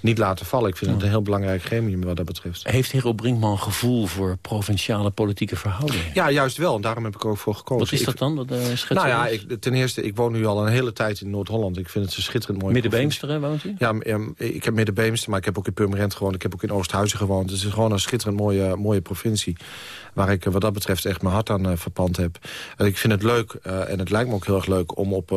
niet laten vallen. Ik vind het een heel belangrijk gremium wat dat betreft. Heeft Hero Brinkman gevoel voor provinciale politieke verhoudingen? Ja, juist wel. En daarom heb ik er ook voor gekozen. Wat is dat dan? Wat, eh, schets nou ja, ik, ten eerste, ik woon nu al een hele tijd in Noord-Holland. Ik vind het een schitterend mooi Middenbeemster, hè, woont u? Ja, ik heb Middenbeemster, maar ik heb ook in Purmerend gewoond. Ik heb ook in Oosthuizen gewoond. Het is gewoon een schitterend mooie, mooie provincie. Waar ik eh, wat dat betreft echt mijn hart aan eh, verpand heb. En ik vind het leuk, eh, en het lijkt me ook heel erg leuk... om op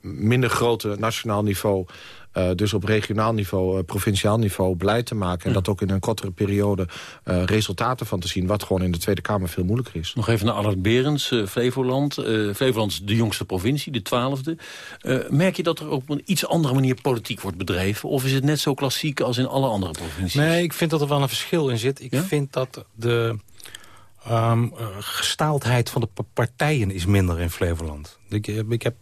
minder grote nationaal niveau... eh, dus op regionaal niveau, eh, provinciaal niveau beleid te maken. En dat ook in een kortere periode eh, resultaten van te zien. Wat gewoon in de Tweede Kamer veel moeilijker is. Nog even naar Allard Berends, eh, Flevoland. Eh, Flevoland is de jongste provincie, de twaalfde. Eh, merk je dat er op een iets andere manier politiek wordt bedreven? Of is het net zo klassiek als in alle andere provincies? Nee, ik vind dat er wel een verschil in zit. Ik vind dat de eh, gestaaldheid van de pa- partijen is minder in Flevoland. Ik, heb- ik heb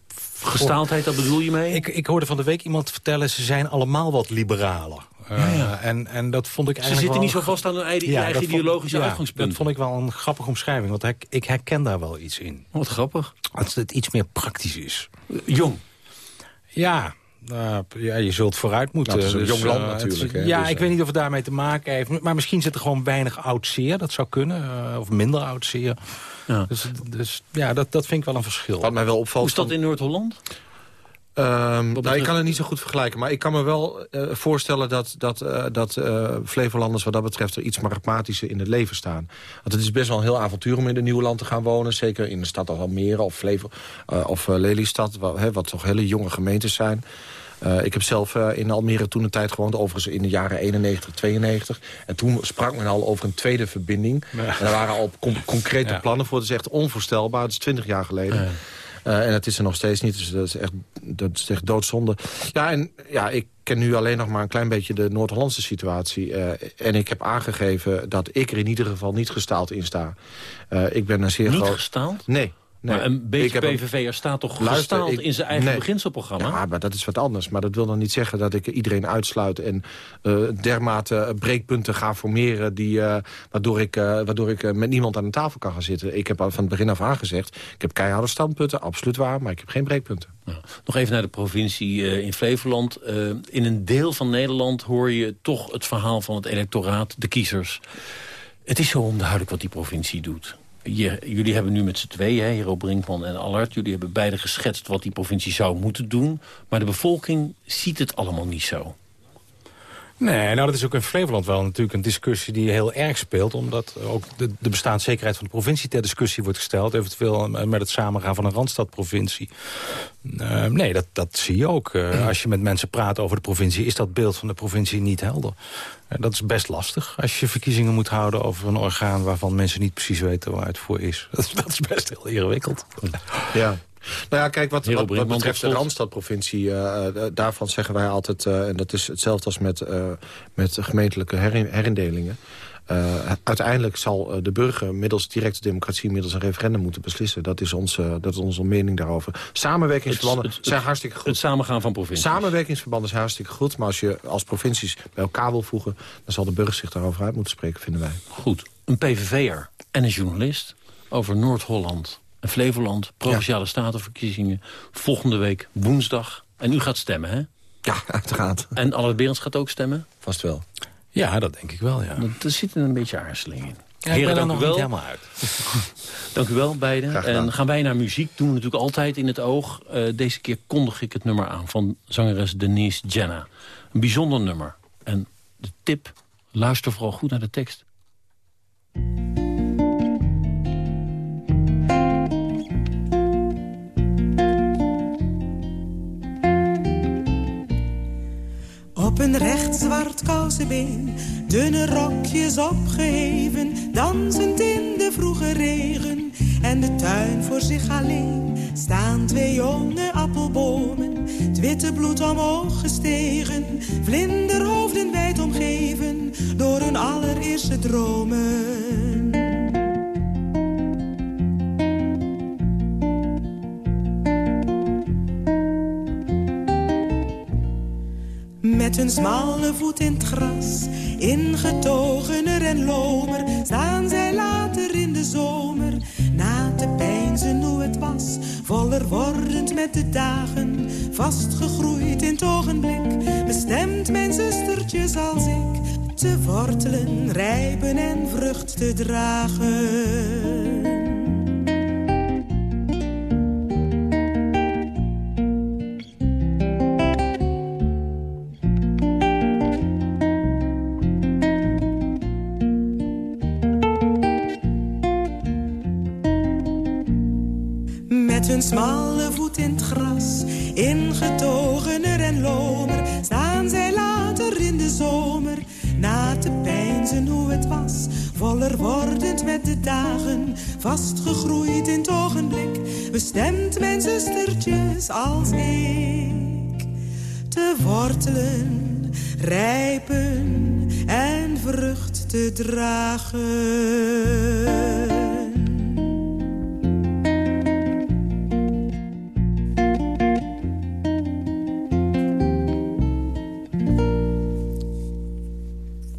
Gestaaldheid, dat bedoel je mee? Ik, ik hoorde van de week iemand vertellen... ze zijn allemaal wat liberaler. Eh, Ja, ja. En, en dat vond ik Ze eigenlijk zitten wel niet zo vast aan hun eigen, Ja, eigen dat vond- ideologische ja, uitgangspunten. Dat vond ik wel een grappige omschrijving. Want ik, ik herken daar wel iets in. Wat grappig. Dat het iets meer praktisch is. Jong. Ja, nou, ja, je zult vooruit moeten. Nou, het is een Dus, jong land eh, is- natuurlijk, hè, ja, dus, ik eh. weet niet of het daarmee te maken heeft. Maar misschien zit er gewoon weinig oud zeer. Dat zou kunnen. eh, of minder oud zeer. Ja. Dus, dus ja, dat, dat vind ik wel een verschil. Wat mij wel opvalt... Hoe is dat in Noord-Holland? Ehm, nou, ik kan het niet zo goed vergelijken. Maar ik kan me wel eh, voorstellen dat, dat, eh, dat eh, Flevolanders wat dat betreft... er iets pragmatischer in het leven staan. Want het is best wel een heel avontuur om in een nieuw land te gaan wonen. Zeker in de stad als Almere of, Flevo, eh, of eh, Lelystad. Wat, hè, wat toch hele jonge gemeentes zijn. Eh, ik heb zelf eh, in Almere toen een tijd gewoond. Overigens in de jaren 91, 92. En toen sprak men al over een tweede verbinding. En daar waren al con- concrete Ja. plannen voor. Dat is echt onvoorstelbaar. Dat is 20 jaar geleden. Eh, en het is er nog steeds niet, dus dat is echt, dat is echt doodzonde. Ja, en ja, ik ken nu alleen nog maar een klein beetje de Noord-Hollandse situatie. eh, en ik heb aangegeven dat ik er in ieder geval niet gestaald in sta. Eh, ik ben een zeer Niet groot... gestaald? Nee. Nee. Maar een beetje PVV'er staat toch Luister, ik- in zijn eigen nee. beginselprogramma? Ja, maar dat is wat anders. Maar dat wil dan niet zeggen dat ik iedereen uitsluit... en eh, dermate breekpunten ga formeren... Die, eh, waardoor ik, eh, waardoor ik eh, met niemand aan de tafel kan gaan zitten. Ik heb al van het begin af aan gezegd... ik heb keiharde standpunten, absoluut waar... maar ik heb geen breekpunten. Nog even naar de provincie eh, in Flevoland. Eh, in een deel van Nederland hoor je toch het verhaal van het electoraat, de kiezers. Het is zo onduidelijk wat die provincie doet. Je, jullie hebben nu met z'n tweeën, Hero Brinkman en Allard... jullie hebben beide geschetst wat die provincie zou moeten doen. Maar de bevolking ziet het allemaal niet zo. Nee, nou dat is ook in Flevoland wel natuurlijk een discussie die heel erg speelt. Omdat ook de, de bestaanszekerheid van de provincie ter discussie wordt gesteld. Eventueel met het samengaan van een Randstadprovincie. Uh, nee, dat, dat zie je ook. Uh, als je met mensen praat over de provincie, is dat beeld van de provincie niet helder. Uh, dat is best lastig als je verkiezingen moet houden over een orgaan waarvan mensen niet precies weten waar het voor is. Dat, dat is best heel ingewikkeld. Ja. Nou ja, kijk, wat, wat, wat betreft de. Randstadprovincie... eh, eh, daarvan zeggen wij altijd, eh, en dat is hetzelfde als met, met gemeentelijke herin- herindelingen... Uiteindelijk zal de burger middels directe democratie... middels een referendum moeten beslissen. Dat is, onze, dat is onze mening daarover. Samenwerkingsverbanden Het- het- zijn hartstikke goed. Het samengaan van provincies. Samenwerkingsverbanden zijn hartstikke goed. Maar als je als provincies bij elkaar wil voegen... dan zal de burger zich daarover uit moeten spreken, vinden wij. Goed, een PVV'er en een journalist over Noord-Holland en Flevoland... Provinciale Statenverkiezingen, volgende week woensdag. En u gaat stemmen, hè? Ja, uiteraard. En Allard Berends gaat ook stemmen? Vast wel. Ja, dat denk ik wel, ja. Er zit een beetje aarzeling in. Ja, er dank nog u wel. helemaal uit. Dank u wel, beiden. En gaan wij naar muziek, doen we natuurlijk altijd in het oog. Eh, deze keer kondig ik het nummer aan van zangeres Denise Jenna. Een bijzonder nummer. En de tip, luister vooral goed naar de tekst. Op een recht zwart kousenbeen, dunne rokjes opgeheven, dansend in de vroege regen. En de tuin voor zich alleen, staan twee jonge appelbomen, het witte bloed omhoog gestegen, vlinderhoofden wijd omgeven, door hun allereerste dromen. Smalle voet in het gras, ingetogener en lomer, staan zij later in de zomer. Na te pijnzen hoe het was, voller wordend met de dagen, vastgegroeid in het ogenblik, bestemt mijn zustertjes als ik te wortelen, rijpen en vrucht te dragen.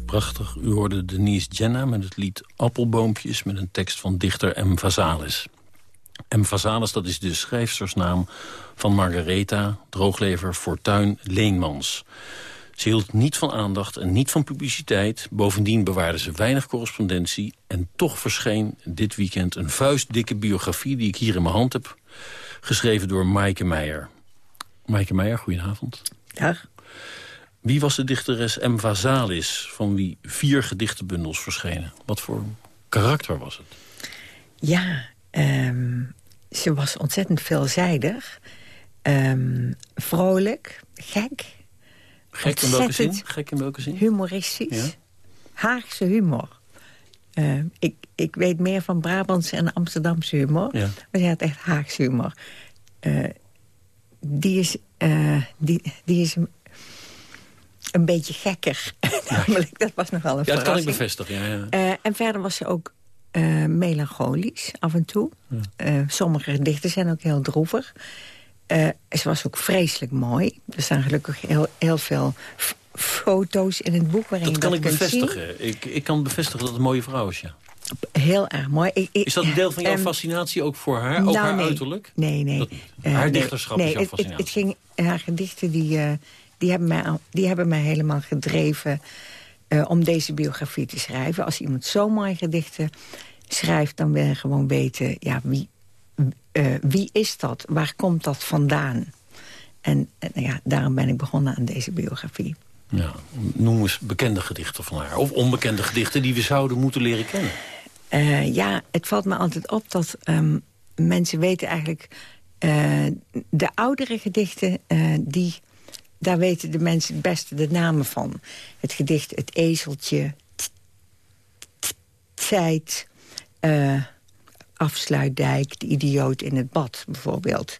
Prachtig. U hoorde Denise Jenna met het lied Appelboompjes... met een tekst van dichter M. Vazalis. M. Vazalis, dat is de schrijfstersnaam van Margaretha... drooglever Fortuin Leenmans. Ze hield niet van aandacht en niet van publiciteit. Bovendien bewaarde ze weinig correspondentie. En toch verscheen dit weekend een vuistdikke biografie... die ik hier in mijn hand heb, geschreven door Maaike Meijer. Maaike Meijer, goedenavond. Dag. Wie was de dichteres M. Vazalis, van wie vier gedichtenbundels verschenen? Wat voor karakter was het? Ja, ehm, ze was ontzettend veelzijdig. Ehm, vrolijk, gek. Gek in welke zin? Gek in welke zin? Humoristisch. Ja. Haagse humor. Ehm, ik, ik weet meer van Brabantse en Amsterdamse humor. Ja. Maar ze had echt Haagse humor. Eh, die, is, eh, die, die is een beetje gekker. Namelijk, dat was nogal een Ja, dat kan ik bevestigen. Ja, ja. Eh, en verder was ze ook eh, melancholisch af en toe. Eh, sommige gedichten zijn ook heel droevig. Eh, ze was ook vreselijk mooi. Er staan gelukkig heel, heel veel foto's in het boek waarin Dat kan dat ik zien. bevestigen. Ik, ik kan bevestigen dat het een mooie vrouw is, ja. Heel erg mooi. Ik- ik- Is dat een deel van jouw ehm, fascinatie ook voor haar? Ook nou, haar nee. uiterlijk? Nee, nee. Dat. Eh, haar dichterschap nee, is jouw het- fascinatie. het ging, haar gedichten die, eh, die, hebben mij, die hebben mij helemaal gedreven om deze biografie te schrijven. Als iemand zo mooie gedichten schrijft, dan wil je gewoon weten... Ja, wie, eh, wie is dat? Waar komt dat vandaan? En, en nou ja, daarom ben ik begonnen aan deze biografie. Ja, noem eens bekende gedichten van haar. Of onbekende gedichten die we zouden moeten leren kennen. Eh, ja, het valt me altijd op dat ehm, mensen weten eigenlijk... eh, de oudere gedichten, eh, die, daar weten de mensen het beste de namen van. Het gedicht Het Ezeltje, Tijd, eh, Afsluitdijk, De Idioot in het Bad, bijvoorbeeld.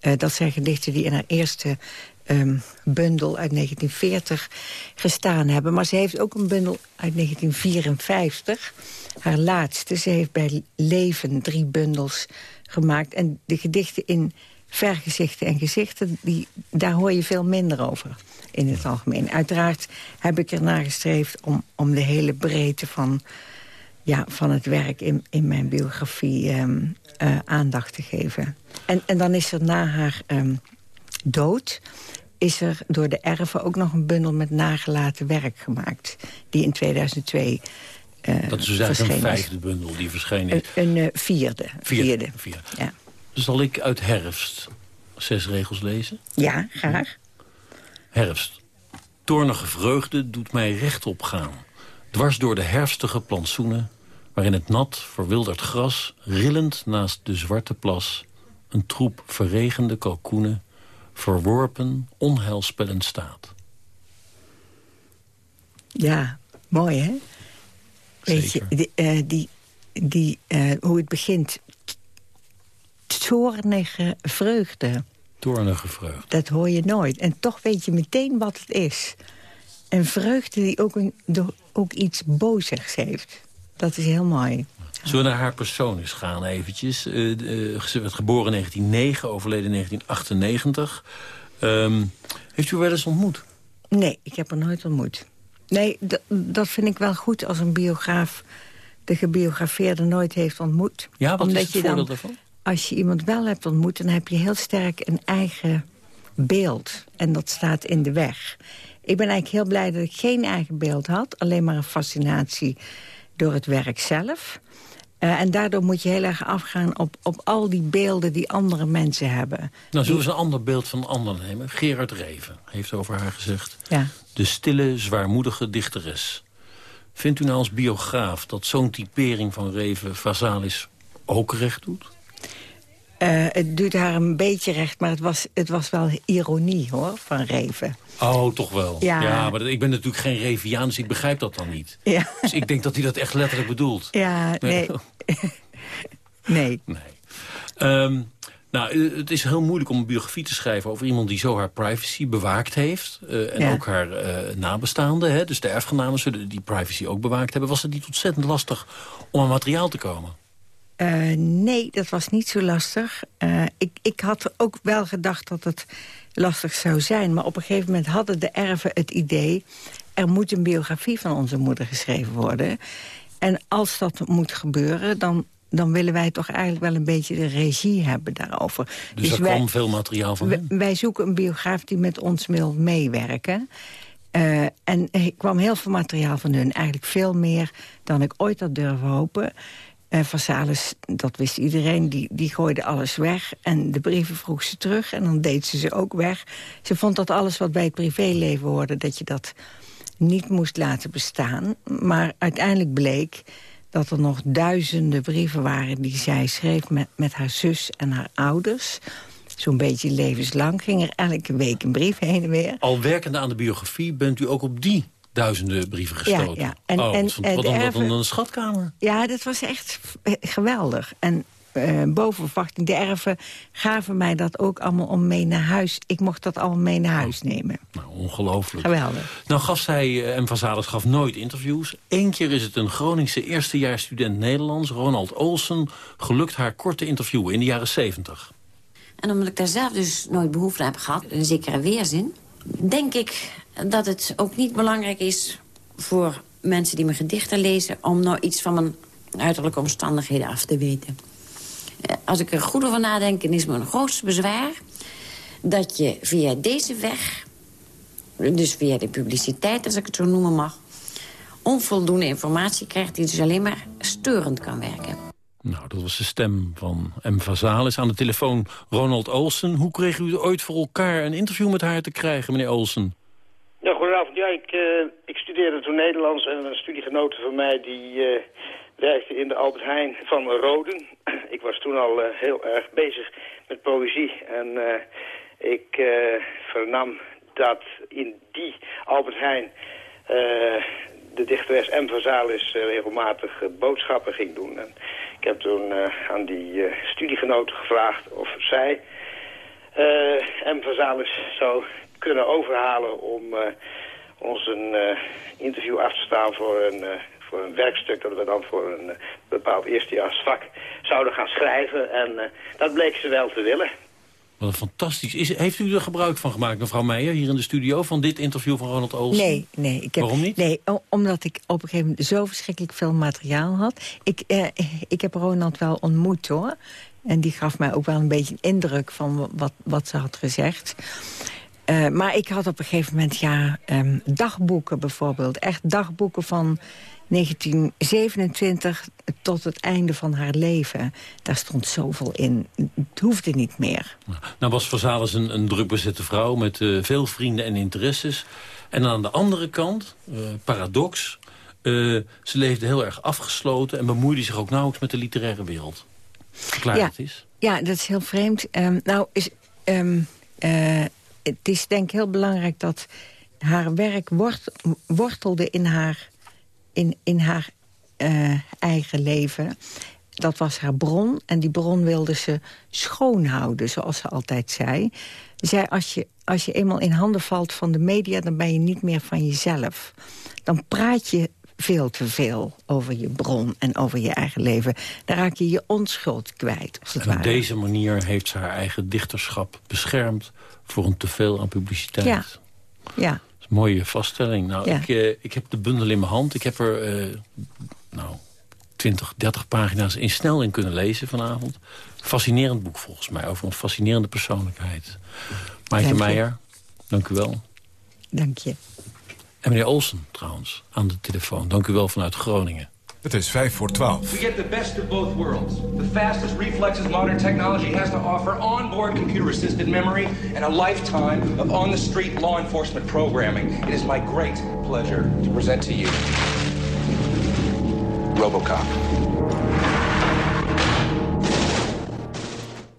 Eh, dat zijn gedichten die in haar eerste ehm, bundel uit 1940 gestaan hebben. Maar ze heeft ook een bundel uit 1954, haar laatste. Ze heeft bij Leven drie bundels gemaakt. En de gedichten in vergezichten en gezichten, die, daar hoor je veel minder over in het algemeen. Uiteraard heb ik ernaar gestreefd om, om de hele breedte van, ja, van het werk in, in mijn biografie ehm, eh, aandacht te geven. En, en dan is er na haar ehm, dood is er door de erven ook nog een bundel met nagelaten werk gemaakt. Die in 2002 eh Dat is dus eigenlijk een vijfde bundel die verschenen is. Een, een eh, vierde. Vierde. Vierde. Ja. Zal ik uit herfst zes regels lezen? ja, graag. Herfst. Toornige vreugde doet mij rechtop gaan. Dwars door de herfstige plantsoenen... waarin het nat, verwilderd gras... rillend naast de zwarte plas... een troep verregende kalkoenen... verworpen, onheilspellend staat. Ja, mooi hè? Weet je, die, eh, die, die, eh, hoe het begint. Toornige vreugde. Toornige vreugde. Dat hoor je nooit. En toch weet je meteen wat het is. En vreugde die ook, een, do- ook iets bozigs heeft. Dat is heel mooi. Zullen we naar haar persoon eens gaan eventjes? Eh, ze werd geboren in 1909, overleden in 1998. Ehm, heeft u haar wel eens ontmoet? Nee, ik heb haar nooit ontmoet. Nee, dat vind ik wel goed als een biograaf de gebiografeerde nooit heeft ontmoet. Ja, wat Omdat is het je voordeel daarvan? Als je iemand wel hebt ontmoet, dan heb je heel sterk een eigen beeld. En dat staat in de weg. Ik ben eigenlijk heel blij dat ik geen eigen beeld had. Alleen maar een fascinatie door het werk zelf. Eh, en daardoor moet je heel erg afgaan op, op al die beelden die andere mensen hebben. Nou, zullen we eens een ander beeld van een ander nemen? Gerard Reven heeft over haar gezegd. Ja. De stille, zwaarmoedige dichteres. Vindt u nou als biograaf dat zo'n typering van Reven Vazalis ook recht doet? Uh, het doet haar een beetje recht, maar het was, het was wel ironie hoor, van Reven. Oh, toch wel. Ja. maar ik ben natuurlijk geen Reviaan, dus ik begrijp dat dan niet. Ja. Dus ik denk dat hij dat echt letterlijk bedoelt. Ja, nee. nee. nee. Um, nou, het is heel moeilijk om een biografie te schrijven over iemand die zo haar privacy bewaakt heeft. Uh, en Ja. ook haar uh, nabestaanden, hè, dus de erfgenamen zullen die privacy ook bewaakt hebben. Was het niet ontzettend lastig om aan materiaal te komen? Uh, nee, dat was niet zo lastig. Uh, ik, ik had ook wel gedacht dat het lastig zou zijn. Maar op een gegeven moment hadden de erven het idee... er moet een biografie van onze moeder geschreven worden. En als dat moet gebeuren, dan, dan willen wij toch eigenlijk wel een beetje de regie hebben daarover. Dus, er wij, kwam veel materiaal van wij, wij zoeken een biograaf die met ons wil meewerken. Uh, en er kwam heel veel materiaal van hun. Eigenlijk veel meer dan ik ooit had durven hopen. Uh, Vasalis, dat wist iedereen, die, die gooide alles weg. En de brieven vroeg ze terug en dan deed ze ze ook weg. Ze vond dat alles wat bij het privéleven hoorde... dat je dat niet moest laten bestaan. Maar uiteindelijk bleek dat er nog duizenden brieven waren... die zij schreef met, met haar zus en haar ouders. Zo'n beetje levenslang ging er elke week een brief heen en weer. Al werkende aan de biografie bent u ook op die duizenden brieven gestoten. Ja, ja. En, oh, en, wat, wat, wat, erven, een, een schatkamer. Ja, dat was echt geweldig. En uh, boven verwachting, de erven gaven mij dat ook allemaal om mee naar huis. Ik mocht dat allemaal mee naar huis nemen. Nou, ongelooflijk. Geweldig. Nou gaf zij, uh, M. van Zales gaf nooit interviews. Eén keer is het een Groningse eerstejaarsstudent Nederlands, Ronald Olsen, gelukt haar kort te interviewen in de jaren 70. En omdat ik daar zelf dus nooit behoefte aan heb gehad, een zekere weerzin... denk ik dat het ook niet belangrijk is voor mensen die mijn gedichten lezen... om nou iets van mijn uiterlijke omstandigheden af te weten. Als ik er goed over nadenk, dan is mijn grootste bezwaar... dat je via deze weg, dus via de publiciteit, als ik het zo noemen mag... onvoldoende informatie krijgt die dus alleen maar steurend kan werken. Nou, dat was de stem van M. Vazalis. Aan de telefoon Ronald Olsen. Hoe kreeg u ooit voor elkaar een interview met haar te krijgen, meneer Olsen? Ja, goedenavond. Ja, ik, uh, ik studeerde toen Nederlands en een studiegenote van mij die uh, werkte in de Albert Heijn van Roden. ik was toen al uh, heel erg bezig met poëzie en ik vernam dat in die Albert Heijn de dichteres M. van regelmatig boodschappen ging doen. En ik heb toen aan die studiegenoten gevraagd of zij M. van Zalis zou kunnen overhalen om uh, ons een uh, interview af te staan voor een, uh, voor een werkstuk dat we dan voor een bepaald eerstejaarsvak zouden gaan schrijven. En dat bleek ze wel te willen. Wat een fantastisch. Is, heeft u er gebruik van gemaakt, mevrouw Meijer, hier in de studio, van dit interview van Ronald Olsen? Nee, nee. Ik heb, Waarom niet? Nee, omdat ik op een gegeven moment zo verschrikkelijk veel materiaal had. Ik, ik heb Ronald wel ontmoet, hoor. En die gaf mij ook wel een beetje een indruk van wat, wat ze had gezegd. Uh, maar ik had op een gegeven moment, ja, um, dagboeken bijvoorbeeld. Echt dagboeken van 1927 tot het einde van haar leven. Daar stond zoveel in. Het hoefde niet meer. Nou was Versalis een, een druk bezette vrouw met uh, veel vrienden en interesses. En aan de andere kant, uh, paradox... ze leefde heel erg afgesloten en bemoeide zich ook nauwelijks met de literaire wereld. Klaar ja, het is. Ja, dat is heel vreemd. Um, nou, is... Um, het is denk ik heel belangrijk dat haar werk wort, wortelde in haar, in, in haar uh, eigen leven. Dat was haar bron en die bron wilde ze schoonhouden, zoals ze altijd zei. Ze zei, als je, als je eenmaal in handen valt van de media... dan ben je niet meer van jezelf. Dan praat je veel te veel over je bron en over je eigen leven. Dan raak je je onschuld kwijt, als het en op ware. deze manier heeft ze haar eigen dichterschap beschermd... voor een teveel aan publiciteit. Ja. ja. een mooie vaststelling. Nou, Ja. ik, eh, ik heb de bundel in mijn hand. Ik heb er eh, nou, 20, 30 pagina's in snel in kunnen lezen vanavond. Fascinerend boek volgens mij, over een fascinerende persoonlijkheid. Maaike. Meijer, dank u wel. Dank je. En meneer Olsen trouwens, aan de telefoon. Dank u wel vanuit Groningen. Het is vijf voor twaalf. We get the best of both worlds. The fastest reflexes modern technology has to offer, onboard computer-assisted memory, and a lifetime of on-the-street law enforcement programming. It is my great pleasure to present to you RoboCop.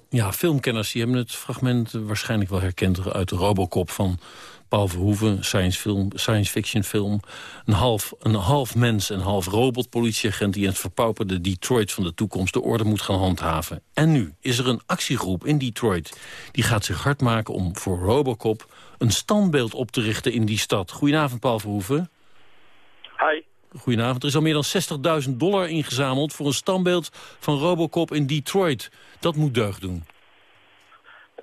Ja, filmkenners die hebben het fragment waarschijnlijk wel herkend... uit de Robocop van Paul Verhoeven, science, film, science fiction film. Een half, een half mens en half robot politieagent... die in het verpauperde Detroit van de toekomst de orde moet gaan handhaven. En nu is er een actiegroep in Detroit... die gaat zich hard maken om voor Robocop een standbeeld op te richten in die stad. Goedenavond, Paul Verhoeven. Hi. Goedenavond. Er is al meer dan 60.000 dollar ingezameld... voor een standbeeld van Robocop in Detroit. Dat moet deugd doen.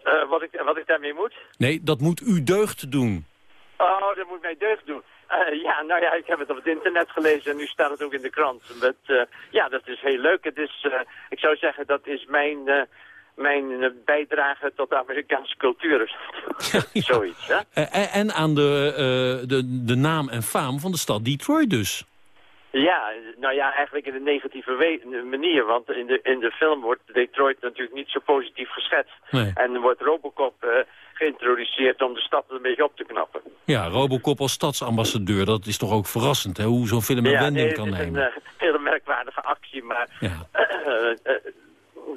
Eh, wat, wat ik daarmee moet? Nee, dat moet u deugd doen. Oh, dat moet mij deugd doen. Eh, ja, nou ja, ik heb het op het internet gelezen en nu staat het ook in de krant. Met, eh, ja, dat is heel leuk. Het is, eh, ik zou zeggen, dat is mijn, mijn bijdrage tot de Amerikaanse cultuur. Zoiets, hè? En, en aan de, de, de naam en faam van de stad Detroit dus. Ja, nou ja, eigenlijk in een negatieve manier. Want in de, in de film wordt Detroit natuurlijk niet zo positief geschetst. Nee. En wordt Robocop eh, geïntroduceerd om de stad een beetje op te knappen. Ja, Robocop als stadsambassadeur, dat is toch ook verrassend, hè? Hoe zo'n film een ja, wending nee, kan het is nemen. een eh, hele merkwaardige actie, maar Ja. eh,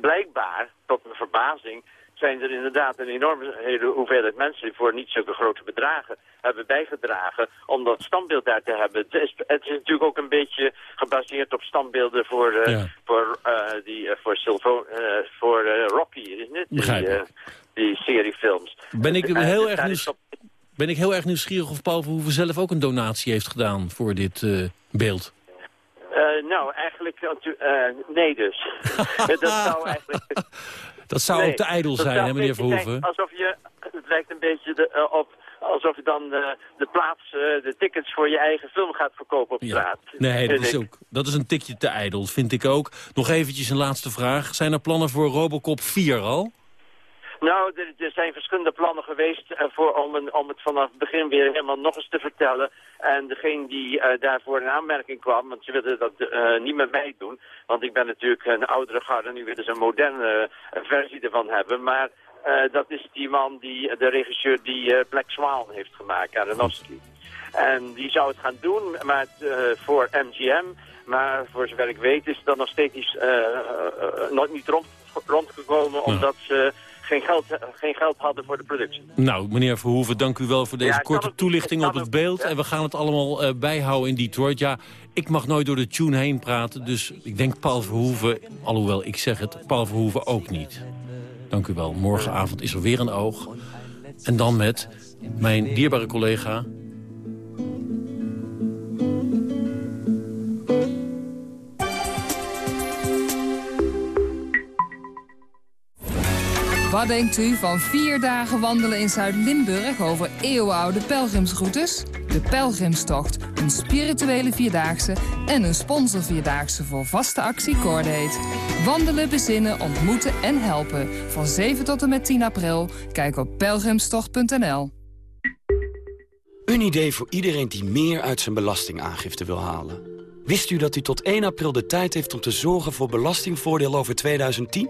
blijkbaar, tot mijn verbazing, zijn er inderdaad een enorme hele hoeveelheid mensen die voor niet zulke grote bedragen hebben bijgedragen om dat standbeeld daar te hebben. Het is, het is natuurlijk ook een beetje gebaseerd op standbeelden voor, Ja. voor, eh, die, eh, voor, Silvo, voor Rocky, it? Begrijp die, die seriefilms. Ben ik heel dus erg daar nieuws- is op- Ben ik heel erg nieuwsgierig of Paul Verhoeven zelf ook een donatie heeft gedaan voor dit beeld. Nou, eigenlijk, nee dus. dat zou eigenlijk... Dat zou Nee, ook te ijdel zijn, hè, meneer Verhoeven? Alsof je, het lijkt een beetje de, eh, op alsof je dan eh, de plaats, eh, de tickets voor je eigen film gaat verkopen op straat. Nee, dat is, ook, dat is een tikje te ijdel, vind ik ook. Nog eventjes een laatste vraag. Zijn er plannen voor Robocop 4 al? Nou, er, er zijn verschillende plannen geweest eh, voor, om, een, om het vanaf het begin weer helemaal nog eens te vertellen. En degene die eh, daarvoor in aanmerking kwam, want ze wilden dat eh, niet met mij doen. Want ik ben natuurlijk een oudere garde, nu willen ze een moderne versie ervan hebben. Maar dat is die man, die, de regisseur die Black Swan heeft gemaakt, Aronofsky. En die zou het gaan doen maar, het, voor MGM. Maar voor zover ik weet is dat nog steeds niet, nog niet rond, rondgekomen. Omdat ze geen geld, geen geld hadden voor de productie. Nou, meneer Verhoeven, dank u wel voor deze Ja, korte het- toelichting op het- beeld. En we gaan het allemaal eh, bijhouden in Detroit. Ja, ik mag nooit door de tune heen praten. Dus ik denk Paul Verhoeven, alhoewel ik zeg het, Paul Verhoeven ook niet. Dank u wel. Morgenavond is er weer een oog. En dan met mijn dierbare collega... Wat denkt u van vier dagen wandelen in Zuid-Limburg over eeuwenoude pelgrimsroutes? De Pelgrimstocht, een spirituele vierdaagse en een sponsorvierdaagse voor vaste actie Cordate. Wandelen, bezinnen, ontmoeten en helpen. Van 7 tot en met 10 april. Kijk op pelgrimstocht.nl. Een idee voor iedereen die meer uit zijn belastingaangifte wil halen. Wist u dat u tot 1 april de tijd heeft om te zorgen voor belastingvoordeel over 2010?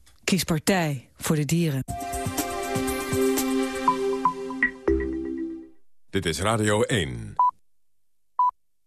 Kies partij voor de dieren. Dit is Radio 1.